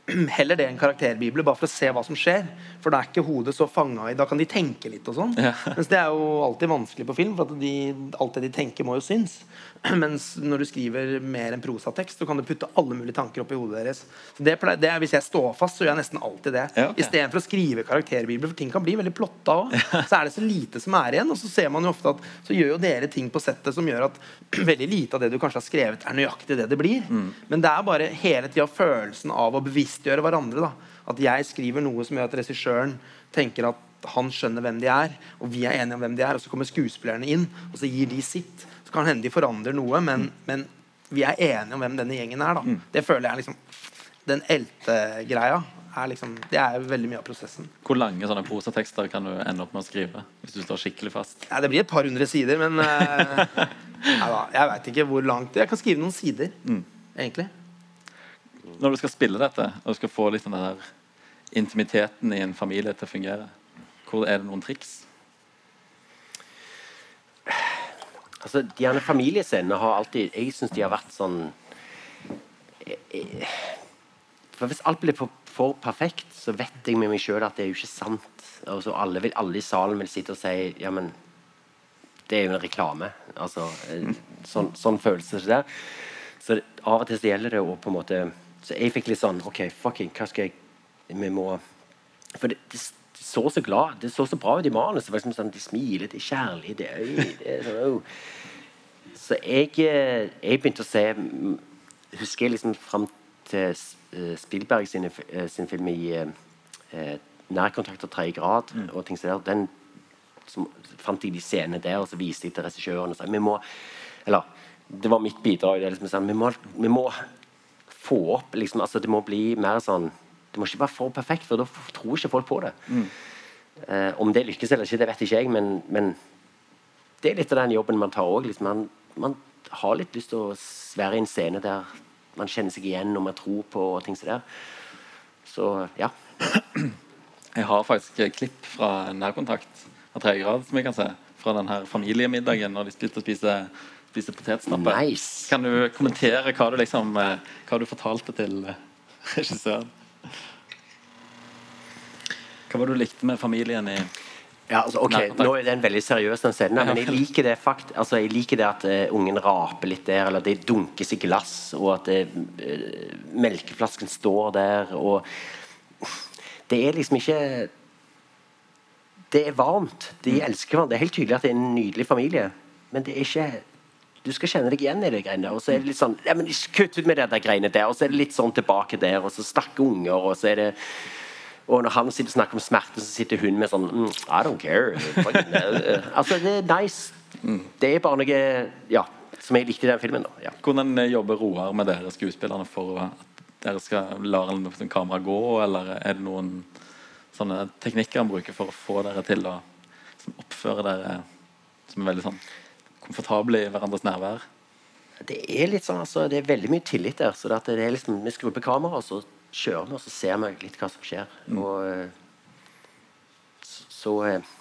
Heller det enn karakterbibler, bare for å se hva som skjer. For da er ikke hodet så fanga i Da kan de tenke litt og sånn. Mens det er jo alltid vanskelig på film, for de, alt det de tenker, må jo synes. Mens når du skriver mer enn prosatekst, så kan du putte alle mulige tanker opp i hodet deres. Så det, det er, Hvis jeg står fast, så gjør jeg nesten alltid det. Ja, okay. Istedenfor å skrive karakterbibler, for ting kan bli veldig plotta òg. Så er det så lite som er igjen. Og så ser man jo ofte at så gjør jo dere ting på settet som gjør at veldig lite av det du kanskje har skrevet, er nøyaktig det det blir. Men det er bare hele tida følelsen av å bevisstgjøre hverandre. da At jeg skriver noe som gjør at regissøren tenker at han skjønner hvem de er, og vi er enige om hvem de er. Og så kommer skuespillerne inn, og så gir de sitt. Så kan hende de forandrer noe, men, men vi er enige om hvem denne gjengen er. da Det føler jeg er liksom Den elte-greia er liksom Det er veldig mye av prosessen. Hvor lange sånne prosatekster kan du ende opp med å skrive? Hvis du står skikkelig fast? Ja, det blir et par hundre sider, men uh, ja, Jeg veit ikke hvor langt Jeg kan skrive noen sider, egentlig. Når du skal spille dette, og du skal få litt den der intimiteten i en familie til å fungere, hvor er det noen triks? Altså, de gjerne familiescenene har alltid Jeg syns de har vært sånn eh, eh, For Hvis alt blir for, perfekt, så vet jeg med meg sjøl at det er jo ikke sant. Og så alle, vil, alle i salen vil sitte og si Ja, men det er jo en reklame. Altså, eh, sånn, sånn følelse det der. Så av og til så gjelder det å på en måte Så jeg fikk litt sånn OK, fucking, hva skal jeg Vi må For det, det så så glad Det så så bra ut i manuset. Liksom Sånn, de smiler, de er kjærlige. Det er, det er sånn, oh. Så jeg, eh, jeg begynte å se mm, Husker jeg liksom fram til Spilberg Spielberg sin, eh, sin film i eh, eh, Nærkontakt av tredje grad og ting som der. Den som, fant jeg de scenene der, og så viste jeg til regissøren og sa vi må Eller Det var mitt bidrag. Det liksom sånn, vi, må, vi må få opp liksom, altså Det må bli mer sånn Det må ikke være for perfekt, for da tror ikke folk på det. Eh, om det lykkes eller ikke, det vet ikke jeg, men, men det er litt av den jobben man tar òg. Liksom. Man, man har litt lyst til å være i en scene der man kjenner seg igjen og man tror på og ting som det. Så ja. Jeg har faktisk et klipp fra nærkontakt av tredje grad som jeg kan se. Fra den her familiemiddagen når de spiste spiser, spiser potetstappe. Nice. Kan du kommentere hva du liksom eh, Hva du fortalte til eh, regissøren? Hva var det du likte med familien i Ja, altså, ok, Nå er det en veldig seriøs den scenen, men jeg liker det fakt altså, jeg liker det at uh, ungen raper litt der, eller det dunkes i glass, og at eh, melkeflasken står der, og Det er liksom ikke Det er varmt. De elsker hverandre. Det er helt tydelig at det er en nydelig familie, men det er ikke du skal kjenne deg igjen i de greiene der. Og så er det litt sånn ja, men Kutt ut med det der greiene der. Og så er det litt sånn tilbake der, og så stakke unger, og så er det og når han sitter og snakker om smerte, så sitter hun med sånn mm, I don't care. Altså, det er nice. Det er bare noe ja, som jeg likte i den filmen. da ja. Hvordan eh, jobber Roar med dere skuespillerne for at dere skal la kameraet gå, eller er det noen sånne teknikker han bruker for å få dere til å oppføre dere som er veldig sånn komfortable i hverandres nærvær? Det er litt sånn, altså, det er veldig mye tillit der. Så det er liksom, Vi skrur på kameraet, og så kjører vi, og så ser vi litt hva som skjer. Og eh, så, så, eh,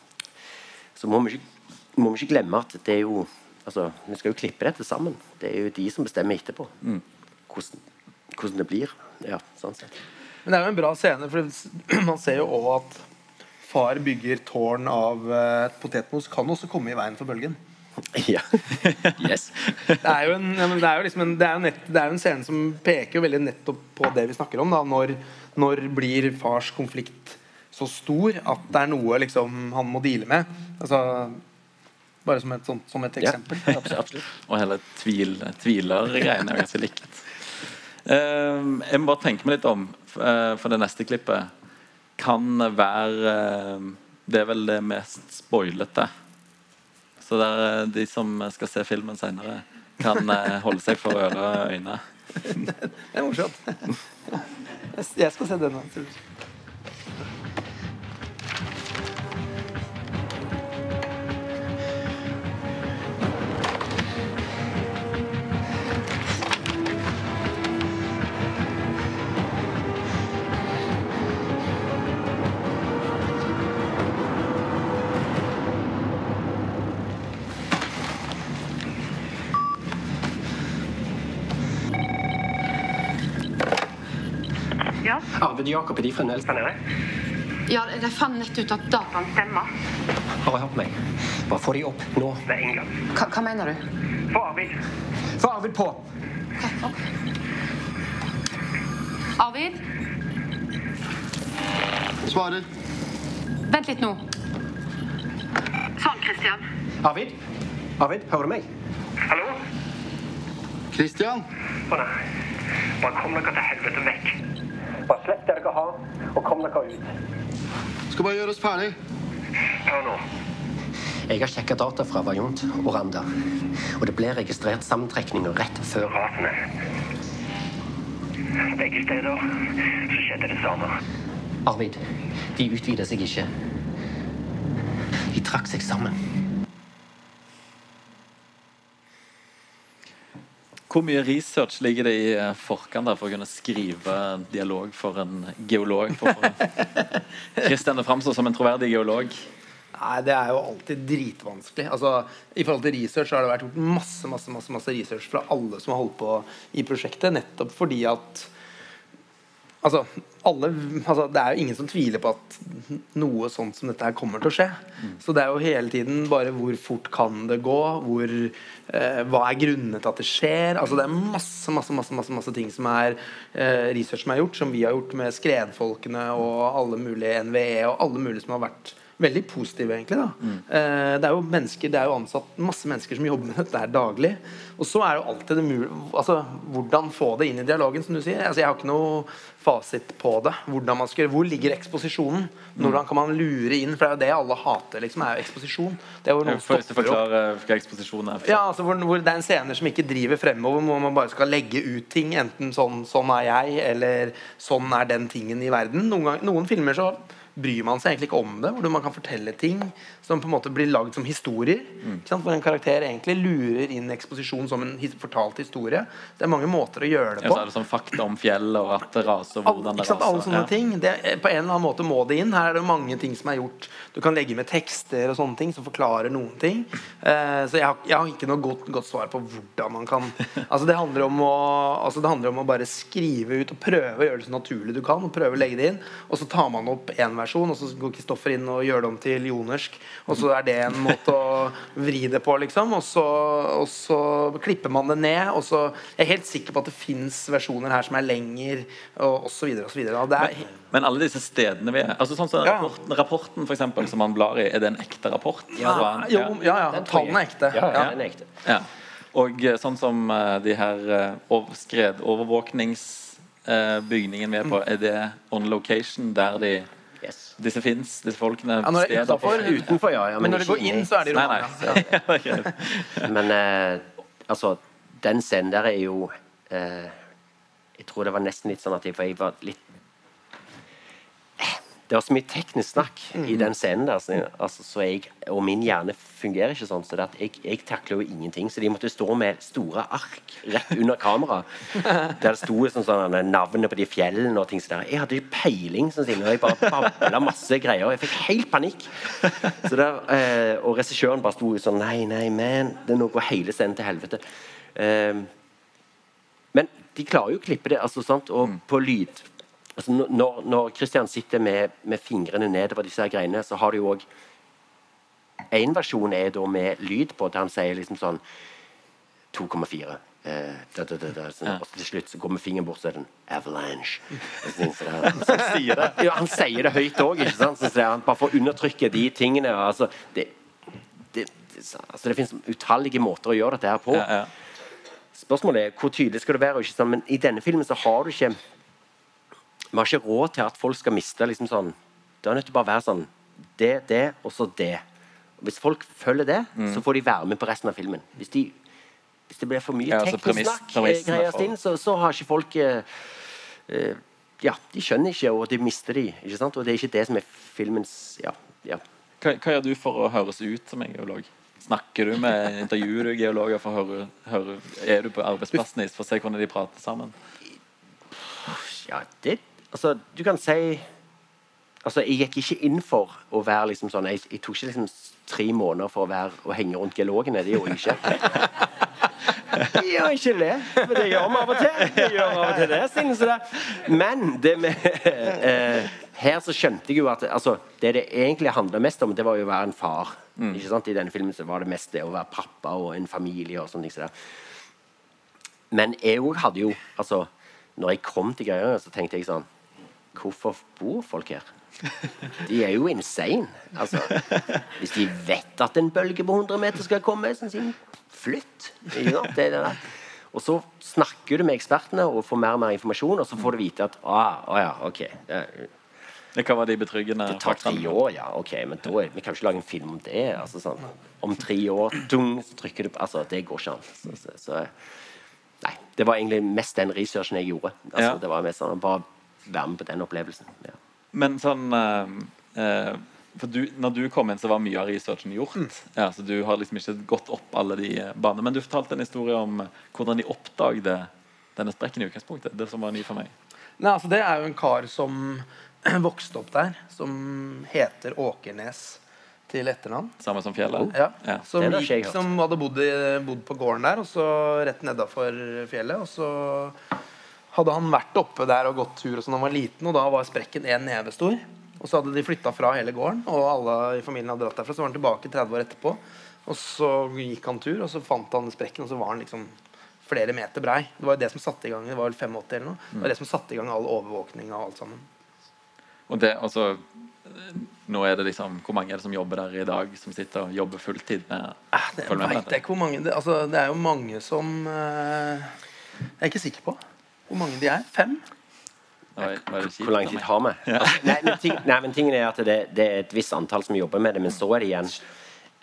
så må, vi ikke, må vi ikke glemme at det er jo Altså, Vi skal jo klippe dette sammen. Det er jo de som bestemmer etterpå hvordan, hvordan det blir. Ja, sånn sett. Men det er jo en bra scene, for man ser jo òg at far bygger tårn av eh, et potetmos. Kan også komme i veien for bølgen. Ja. yes. Det er jo en, det er jo liksom en, det er jo nett, det er jo en scene som peker jo veldig nettopp på det vi snakker om. da Når, når blir fars konflikt så stor at det er noe liksom han må deale med? Altså Bare som et, sånt, som et eksempel. Ja, absolutt. Og hele tvil, tvilergreiene er ganske likt. Eh, jeg må bare tenke meg litt om, uh, for det neste klippet kan være uh, Det er vel det mest spoilete. Så det er de som skal se filmen senere, kan eh, holde seg for øre og øyne. Det er morsomt. Jeg skal se den. Arvid Jakob er de fremdeles der nede? ja de fant nett ut at dataen stemmer. Bare hør på meg. Bare få de opp nå. Det er England. Hva, hva mener du? Få Arvid. Få Arvid på! Arvid, Svarer. vent litt nå. Sånn, Christian. Arvid? Arvid, hører du meg? Hallo? Christian? Å nei. Bare kom dere til helvete vekk. Slipp det dere har, og kom dere ut. Skal bare gjøre oss ferdig. Hør nå. Jeg har sjekka data fra Vajont og Randa, og det ble registrert sammentrekninger rett før Rasene. Begge steder så skjedde det samme. Arvid, de utvida seg ikke. De trakk seg sammen. Hvor mye research ligger det i eh, forkant der for å kunne skrive dialog for en geolog? Få det framstår som en troverdig geolog. Nei, det er jo alltid dritvanskelig. Altså, I forhold til research har det vært gjort masse masse, masse, masse research fra alle som har holdt på i prosjektet, nettopp fordi at Altså, alle, altså, det er jo ingen som tviler på at noe sånt som dette her kommer til å skje. Så det er jo hele tiden bare hvor fort kan det gå? Hvor, eh, hva er grunnene til at det skjer? Altså, det er masse masse, masse, masse, masse ting som er eh, research som er gjort, som vi har gjort med skredfolkene og alle mulige NVE og alle mulige som har vært veldig positive, egentlig. da eh, Det er jo mennesker, det er jo ansatt masse mennesker som jobber med dette her daglig. Og så er jo alltid det mulig Altså, hvordan få det inn i dialogen, som du sier. Altså, jeg har ikke noe fasit på det. Hvordan man skal Hvor ligger eksposisjonen? Hvordan kan man lure inn? For det er jo det alle hater, liksom, er jo eksposisjon. Det er hvor noen For, stopper opp. eksposisjon er. Ja, altså hvor, hvor det er en scener som ikke driver fremover, hvor man bare skal legge ut ting. Enten sånn 'sånn er jeg', eller 'sånn er den tingen i verden'. Noen, gang, noen filmer så bryr man seg egentlig ikke om det. Hvor man kan fortelle ting som på en måte blir lagd som historier. Ikke sant? Hvor en karakter egentlig lurer inn eksposisjon som en fortalt historie. Det er mange måter å gjøre det Ja, på. så er det sånn fakta om fjellet og at det raser, hvordan det sant, alle sånne Ja. ting det, er- På en eller annen måte må det inn. Her er det mange ting som er gjort. Du kan legge med tekster og sånne ting som forklarer noen ting. Eh, så jeg har, jeg har ikke noe godt, godt svar på hvordan man kan Altså Det handler om å altså det handler om å bare skrive ut og prøve å gjøre det så naturlig du kan. Og prøve å legge det inn Og så tar man opp én versjon, og så går Kristoffer inn og gjør det om til jonersk. Og så er det en måte å vri det på, liksom. Og så, og så klipper man det ned. Og så Jeg er helt sikker på at det fins versjoner her som er lenger, og osv. osv. Det er Men alle disse stedene vi er altså sånn som Ja. rapporten, rapporten for eksempel, som han blar i, er det en ekte rapport? Ja, jo, ja, ja. Den tror jeg. Tallene er ekte. Ja, Ja. den er ekte. Ja. Og eh, sånn som uh, de her uh, skredovervåkningsbygningen vi er på, er det on location der de Yes. disse fins, disse folkene? Ja, når det er utenfor, Utenfor, ja. ja Men når ikke det går inn, så er det. Romania. Men eh, altså, den scenen der er jo eh, Jeg tror det var nesten litt sånn at jeg, jeg var litt Det var så mye teknisk snakk i den scenen der, så, altså, så jeg, og min hjerne fungerer ikke sånn. Så jeg, jeg takler jo ingenting. Så de måtte stå med store ark rett under kamera. Der det sto sånn, sånn navnet på de fjellene og ting sånn. Jeg hadde ikke peiling, sånn, og jeg bare babla masse greier. Jeg fikk helt panikk. Så der, eh, og regissøren bare sto sånn Nei, nei, man. Det nå går hele scenen til helvete. Eh, men de klarer jo å klippe det. Altså, sant? Og på lyd altså, når- når, Christian sitter med, med fingrene nedover disse her greiene, så har du jo òg Én versjon er da med lyd på, der han sier liksom sånn 2,4. Eh, da, da, da, da, sånn, Ja. Og til slutt så går vi fingeren bort, så er det en avalanche. Og så jeg, Så han sier det ja, Han sier det høyt òg, ikke sant? Så han bare for å undertrykke de tingene. Altså, det, det, altså, det finnes utallige måter å gjøre dette her på. Ja. Spørsmålet er hvor tydelig skal det være. Men i denne filmen så har du ikke Vi har ikke råd til at folk skal miste liksom sånn Det er nødt til å bare være sånn Det, det, og så det. Hvis folk følger det, Mm. så får de være med på resten av filmen. Hvis, de, hvis det blir for mye Ja, altså teknisk snakk, eh, inn, så, så har ikke folk eh, eh, Ja, de skjønner ikke, og de mister de. Ikke sant? Og det er ikke det som er filmens Ja. ja. Hva, hva gjør du for å høres ut som en geolog? Snakker du med intervjuer du geologer for å høre, høre Er du på arbeidsplassen deres for å se hvordan de prater sammen? ja, det Altså, du kan si Altså, jeg gikk ikke inn for å være liksom sånn Jeg, jeg tok ikke liksom tre måneder for å være å henge rundt geologene. Det gjorde jeg ikke. Jeg gjør ikke det, men det gjør vi av og til. Jeg gjør av og til det, jeg. Men det med eh, Her så skjønte jeg jo at altså, det det egentlig handla mest om, det var jo å være en far. Ikke sant? I denne filmen så var det mest det å være pappa og en familie og sånne ting. Så det. Men jeg òg hadde jo Altså, når jeg kom til Geiranger, så tenkte jeg sånn Hvorfor bor folk her? De er jo insane. Altså, hvis de vet at en bølge på 100 meter skal komme, så sier de flytt. Det det. Og så snakker du med ekspertene og får mer og mer informasjon, og så får du vite at ah, ah ja, ok, det, kan være de betryggende det tar tre år, ja. ok, Men da, vi kan jo ikke lage en film om det. altså sånn. Om tre år dung, så trykker du Altså, det går ikke an. Så, så, så, nei. Det var egentlig mest den researchen jeg gjorde. Altså, Ja. Det var mest sånn bare være med på den opplevelsen. Ja. Men sånn eh, eh, For du, når du kom inn, så var mye av researchen gjort. Mm. Ja, så du har liksom ikke gått opp alle de eh, banene. Men du fortalte en historie om eh, hvordan de oppdaget denne sprekken i utgangspunktet. Det som var ny for meg. Nei, altså Det er jo en kar som vokste opp der, som heter Åkernes til etternavn. Samme som fjellet. Ja, Ja. Som, gikk, som hadde bodd, i, bodd på gården der, og så rett nedafor fjellet. Og så hadde han vært oppe der og gått tur og sånn da han var liten, og da var sprekken en neve stor. Og så hadde de flytta fra hele gården, og alle i familien hadde dratt derfra. Så var han tilbake 30 år etterpå, og så gikk han tur, og så fant han sprekken, og så var han liksom flere meter brei. Det var jo det som satte i gang Det var vel 85 eller noe. Det var det som satte i gang all overvåkning og alt sammen. Og det, altså eh, Nå er det liksom Hvor mange er det som jobber der i dag, som sitter og jobber fulltid med Ah, Det, med jeg vet jeg ikke hvor mange det, altså, det er jo mange som eh, Jeg er ikke sikker på hvor mange de er. Fem? Hvor lang tid har vi? Altså, nei, men ting, nei, men tingen er at det, det er et visst antall som jobber med det, men så er det igjen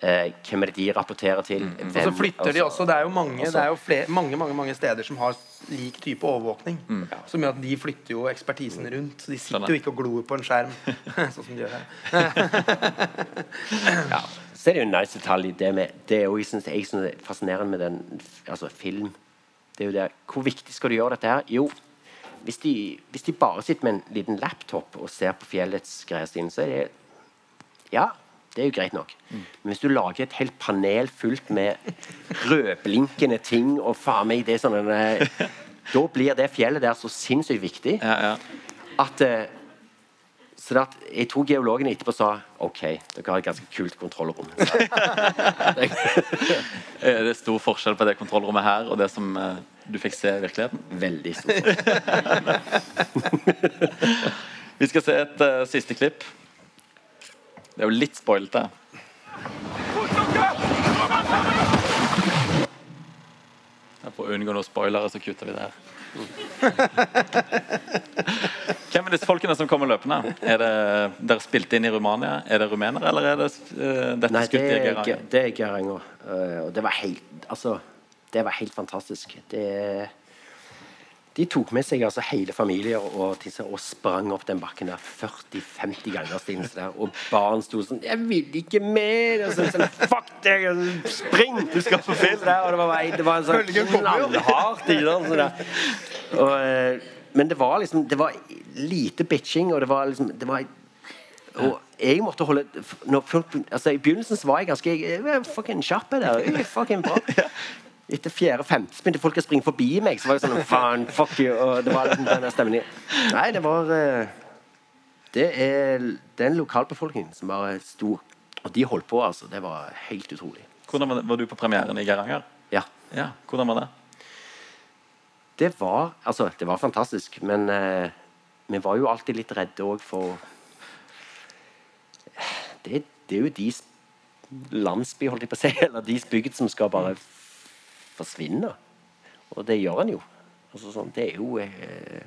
eh, hvem er det de rapporterer til? Og så flytter de også. Det er jo mange, altså- det er jo flere, mange, mange, mange steder som har lik type overvåkning. Som gjør at de flytter jo ekspertisen rundt. Så de sitter jo ikke og glor på en skjerm, sånn som de gjør her. ja, så er det jo en nice detalj i det med Det er jo jeg synes, jeg synes det er fascinerende med den altså film. Det er jo det Hvor viktig skal du gjøre dette her? Jo, hvis de, hvis de bare sitter med en liten laptop og ser på fjellets greier sine, så er det Ja, det er jo greit nok. Men hvis du lager et helt panel fullt med rødblinkende ting og faen meg det er sånn Da blir det fjellet der så sinnssykt viktig at eh, så det at jeg tror geologene etterpå sa OK, dere har et ganske kult kontrollrom. Er det stor forskjell på det kontrollrommet her og det som eh, du fikk se i virkeligheten? Veldig stor forskjell. Vi skal se et uh, siste klipp. Det er jo litt spoilete. For å unngå noen spoilere, så kutter vi det her. Hvem er disse folkene som kommer løpende? Er det dere spilte inn i Romania? Er det rumenere, eller er det uh, dette Nei, skutt det i er, Geiranger? Det er Geiranger. Uh, og det var helt Altså, det var helt fantastisk. Det de tok med seg altså hele familier og, og sprang opp den bakken der 40-50 ganger. Der, og barn sto sånn 'Jeg vil ikke mer!' Og så, sånn, 'Fuck deg! Spring! Du skal på film!' Der, og det var, det var en sånn knallhardt. sånn. Og, eh, men det var liksom Det var lite bitching, og det var liksom det var, og jeg måtte holde når altså I begynnelsen var jeg ganske jeg, fucking kjapp fucking bra. Etter fjerde-femte begynte folk å springe forbi meg. Så var jeg sånn Faen, fuck you. Og det var liksom denne stemningen. Nei, det var eh, Det er den lokalbefolkningen som bare sto Og de holdt på, altså. Det var helt utrolig. Hvordan var, det, var du på premieren i Geiranger? Ja. Ja, hvordan var det? Det var Altså, det var fantastisk, men eh, vi var jo alltid litt redde òg for det, det er jo de landsby, holdt jeg på å si, eller deres bygd som skal bare forsvinne. Og det gjør han jo. Altså, sånn, det er jo eh,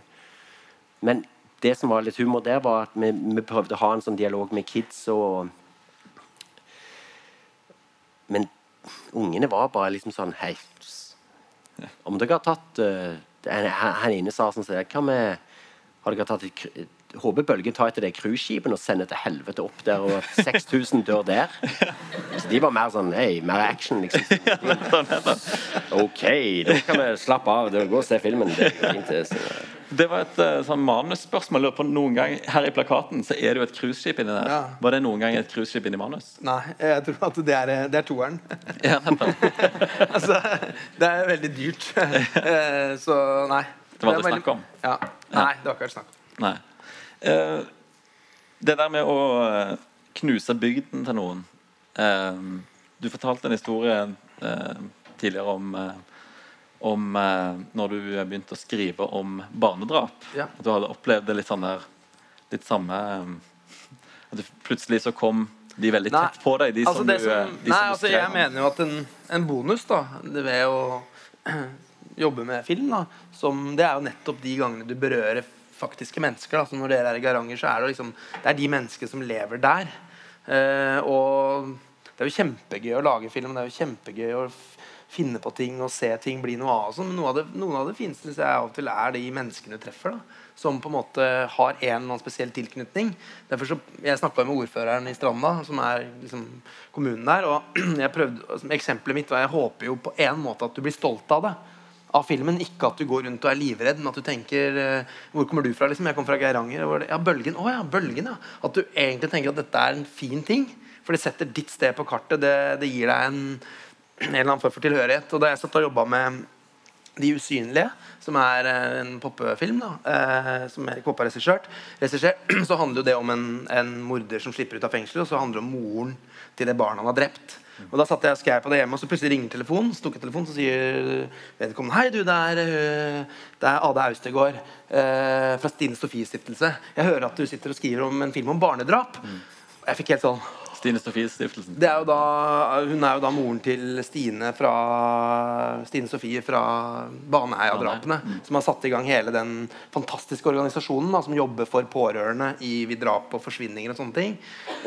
Men det som var litt humor der, var at vi, vi prøvde å ha en sånn dialog med kids og Men ungene var bare liksom sånn Hei, om dere har tatt uh, han, inne sa sånn så, Hva med Har dere tatt et Håper Bølgen tar etter de cruiseskipene og sender til helvete opp der, og 6000 dør der. Så de var mer sånn Hei, mer action, liksom. OK, da kan vi slappe av. Det Gå og se filmen. Det fint. så- Det var et eh, sånn manusspørsmål. På Noen gang Her i plakaten så er det jo et cruiseskip inni der. Ja. Var det noen gang et cruiseskip inni manus? Nei, jeg tror at det er, det er toeren. Ja, altså, det er veldig dyrt. Eh, Så nei. Det var aldri snakk om? Ja. Nei, det var ikke snakk om. Nei. Eh, det der med å eh, knuse bygden til noen eh, Du fortalte en historie eh, tidligere om om når du begynte å skrive om barnedrap. Ja. At du hadde opplevd det litt sånn der Litt samme At du plutselig så kom de veldig Nei, tett på deg, de altså som det du, som, de Nei, som altså jeg om. mener jo at en, en bonus da det ved å jobbe med film, da som, det er jo nettopp de gangene du berører faktiske mennesker. Da. Så når dere er i Garanger, så er det liksom Det er de menneskene som lever der. Eh, og det er jo kjempegøy å lage film. Det er jo kjempegøy å finne på ting og se ting bli noe av. Men noe av det, noen av det fineste synes jeg av og til er de menneskene du treffer. da som på en måte har en eller annen spesiell tilknytning. Derfor så, Jeg snakka med ordføreren i Stranda, som er liksom kommunen der. og jeg prøvde, Eksempelet mitt var jeg håper jo på en måte at du blir stolt av det. Av filmen, Ikke at du går rundt og er livredd, men at du tenker eh, Hvor kommer du fra? liksom, Jeg kommer fra Geiranger. Ja, Bølgen. Å ja, Bølgen, ja. At du egentlig tenker at dette er en fin ting. For det setter ditt sted på kartet. Det, det gir deg en, en eller annen form for tilhørighet. Og da jeg satt og jobba med de usynlige, som er eh, en poppefilm da, eh, som Erik Poppe har regissert, så handler jo det om en, en morder som slipper ut av fengsel, og så handler det om moren til det barnet han har drept. Og da satt jeg og skrev på det hjemme, og så plutselig ringer telefonen. Så tok jeg telefonen, så sier vedkommende Hei, du, det er, øh, det er Ada Austegård øh, fra Stine Sofies Stiftelse. Jeg hører at du sitter og skriver om en film om barnedrap. Og jeg fikk helt sånn Stine Sofies Stiftelsen. det er jo da, Hun er jo da moren til Stine fra Stine Sofie fra Baneheia-drapene. Som har satt i gang hele den fantastiske organisasjonen da, som jobber for pårørende i ved drap og forsvinninger og sånne ting.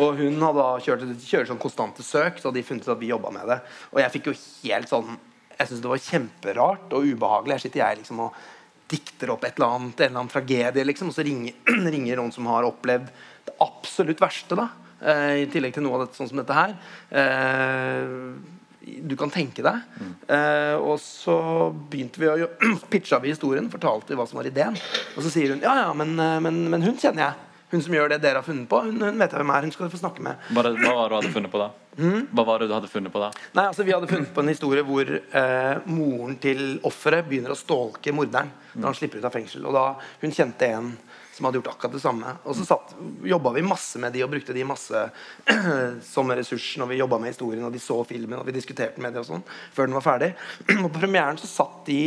Og hun har da kjørt, sånn konstante søk, så hadde de funnet ut at vi jobba med det. Og jeg fikk jo helt sånn Jeg syns det var kjemperart og ubehagelig. Her sitter jeg liksom og dikter opp et eller annet, en eller annen tragedie, liksom, og så ringer, ringer noen som har opplevd det absolutt verste. da I tillegg til noe av dette sånn som dette her. Eh, du kan tenke deg. Eh, og så begynte vi å pitcha vi historien, fortalte vi hva som var ideen. Og så sier hun ja, ja, men, eh, men, men hun kjenner jeg. Hun som gjør det dere har funnet på. Hun, hun vet jeg hvem er. Hun skal få snakke med. Hva, var det du hadde funnet på da? Hva var det du hadde funnet på da? Nei, altså Vi hadde funnet på en historie hvor eh, moren til offeret begynner å stalke morderen når han slipper ut av fengsel. Og da Hun kjente en som hadde gjort akkurat det samme. Og så jobba vi masse med de og brukte de masse som ressurs når vi jobba med historien og de så filmen og vi diskuterte med de og sånn før den var ferdig. Og på premieren så satt de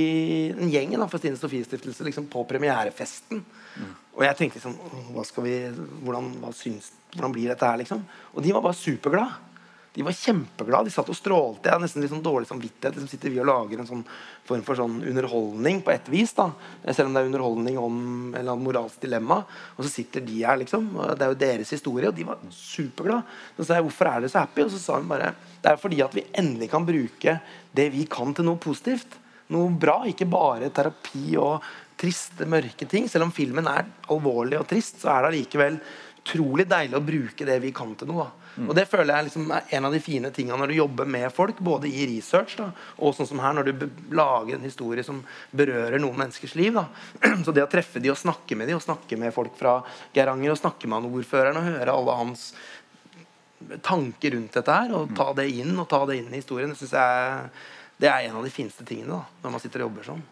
en gjeng da, for Stine Sofies Stiftelse liksom, på premierefesten. Og jeg tenkte liksom hva skal vi, hvordan, hva syns, hvordan blir dette her, liksom? Og de var bare superglade. De var kjempeglade. De satt og strålte. Jeg har nesten litt sånn dårlig samvittighet. Liksom sitter vi og lager en sånn form for sånn underholdning på et vis. da Selv om det er underholdning om en eller annen moralsk dilemma. Og så sitter de her, liksom. og Det er jo deres historie. Og de var superglade. Så sa jeg hvorfor er dere så happy? Og så sa hun bare det er fordi at vi endelig kan bruke det vi kan til noe positivt. Noe bra. Ikke bare terapi og triste, mørke ting. Selv om filmen er alvorlig og trist, så er det allikevel utrolig deilig å bruke det vi kan til noe. da og Det føler jeg liksom er en av de fine tingene når du jobber med folk, både i research da, og sånn som her, når du lager en historie som berører noen menneskers liv. da Så det å treffe de og snakke med de, og snakke med folk fra Geiranger, og snakke med han ordføreren og høre alle hans tanker rundt dette her, og ta det inn og ta det inn i historien, det jeg det er en av de fineste tingene da når man sitter og jobber sånn.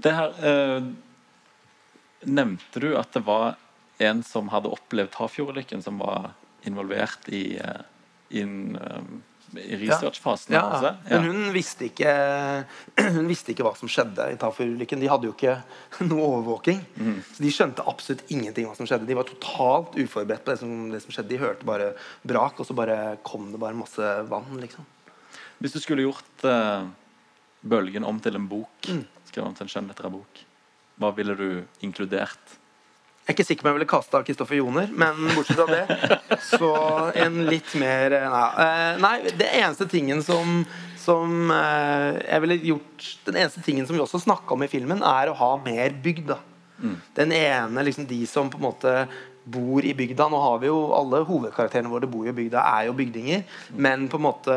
Det her eh, Nevnte du at det var en som hadde opplevd Tafjord-ulykken, som var involvert i, eh, i, en, eh, i researchfasen? Ja, altså? men hun visste ikke Hun visste ikke hva som skjedde i Tafjord-ulykken. De hadde jo ikke noe overvåking. Så de skjønte absolutt ingenting hva som skjedde. De var totalt uforberedt på det som, det som skjedde. De hørte bare brak, og så bare kom det bare masse vann, liksom. Hvis du skulle gjort uh, Bølgen om til en bok, Mm. skrevet om til en skjønnlitterær bok, hva ville du inkludert? Jeg er ikke sikker på om jeg ville kasta Kristoffer Joner, men bortsett fra det, så en litt mer Nei, eh, nei det eneste tingen som som eh, jeg ville gjort Den eneste tingen som vi også snakka om i filmen, er å ha mer bygd. da Den ene, liksom de som på en måte bor i bygda Nå har vi jo alle hovedkarakterene våre bor i bygda, er jo bygdinger. Men på en måte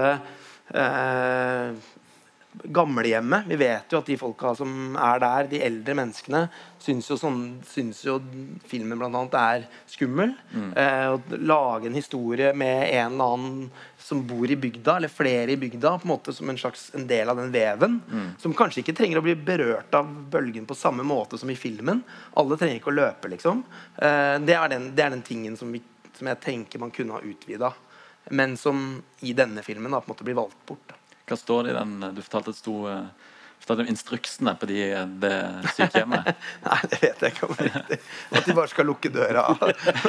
eh, gamlehjemmet. Vi vet jo at de folka som er der, de eldre menneskene, syns jo, sånn, syns jo filmen annet er skummel. Eh, å lage en historie med en eller annen som bor i bygda, eller flere i bygda, på en måte som en slags en del av den veven. Som kanskje ikke trenger å bli berørt av bølgen på samme måte som i filmen. Alle trenger ikke å løpe, liksom. Eh, det, er den, det er den tingen som, vi, som jeg tenker man kunne ha utvida. Men som i denne filmen da, på en måte blir valgt bort. Da. Hva står det i den Du fortalte, et sto, eh, fortalte om instruksene på de, det sykehjemmet. Nei, det vet jeg ikke om riktig. At de bare skal lukke døra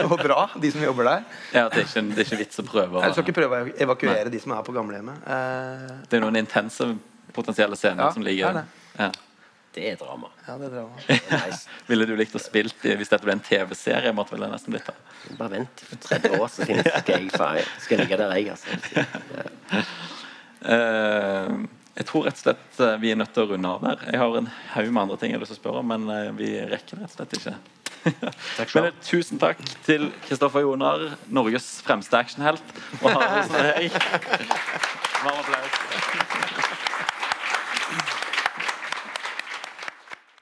og dra, de som jobber der. Ja, at det er ikke, det er ikke vits å prøve Jeg skal ikke prøve å evakuere de som er på gamlehjemmet. Eh, Det er noen intense potensielle scener Ja, som ligger er det. Ja. Det er drama. ja, det er drama. Nice. Ville du likt å spille i, hvis dette ble en TV-serie? måtte vel det nesten blitt da? Bare vent for 30 år, så skal jeg, skal jeg ligge der, jeg. Altså. Eh, jeg tror rett og slett eh, vi er nødt til å runde av der. Jeg har en haug med andre ting jeg har lyst til å spørre om, men eh, vi rekker det rett og slett ikke. men eh, Tusen takk til Kristoffer Jonar, Norges fremste actionhelt, og Harald Snehøy. Varm applaus.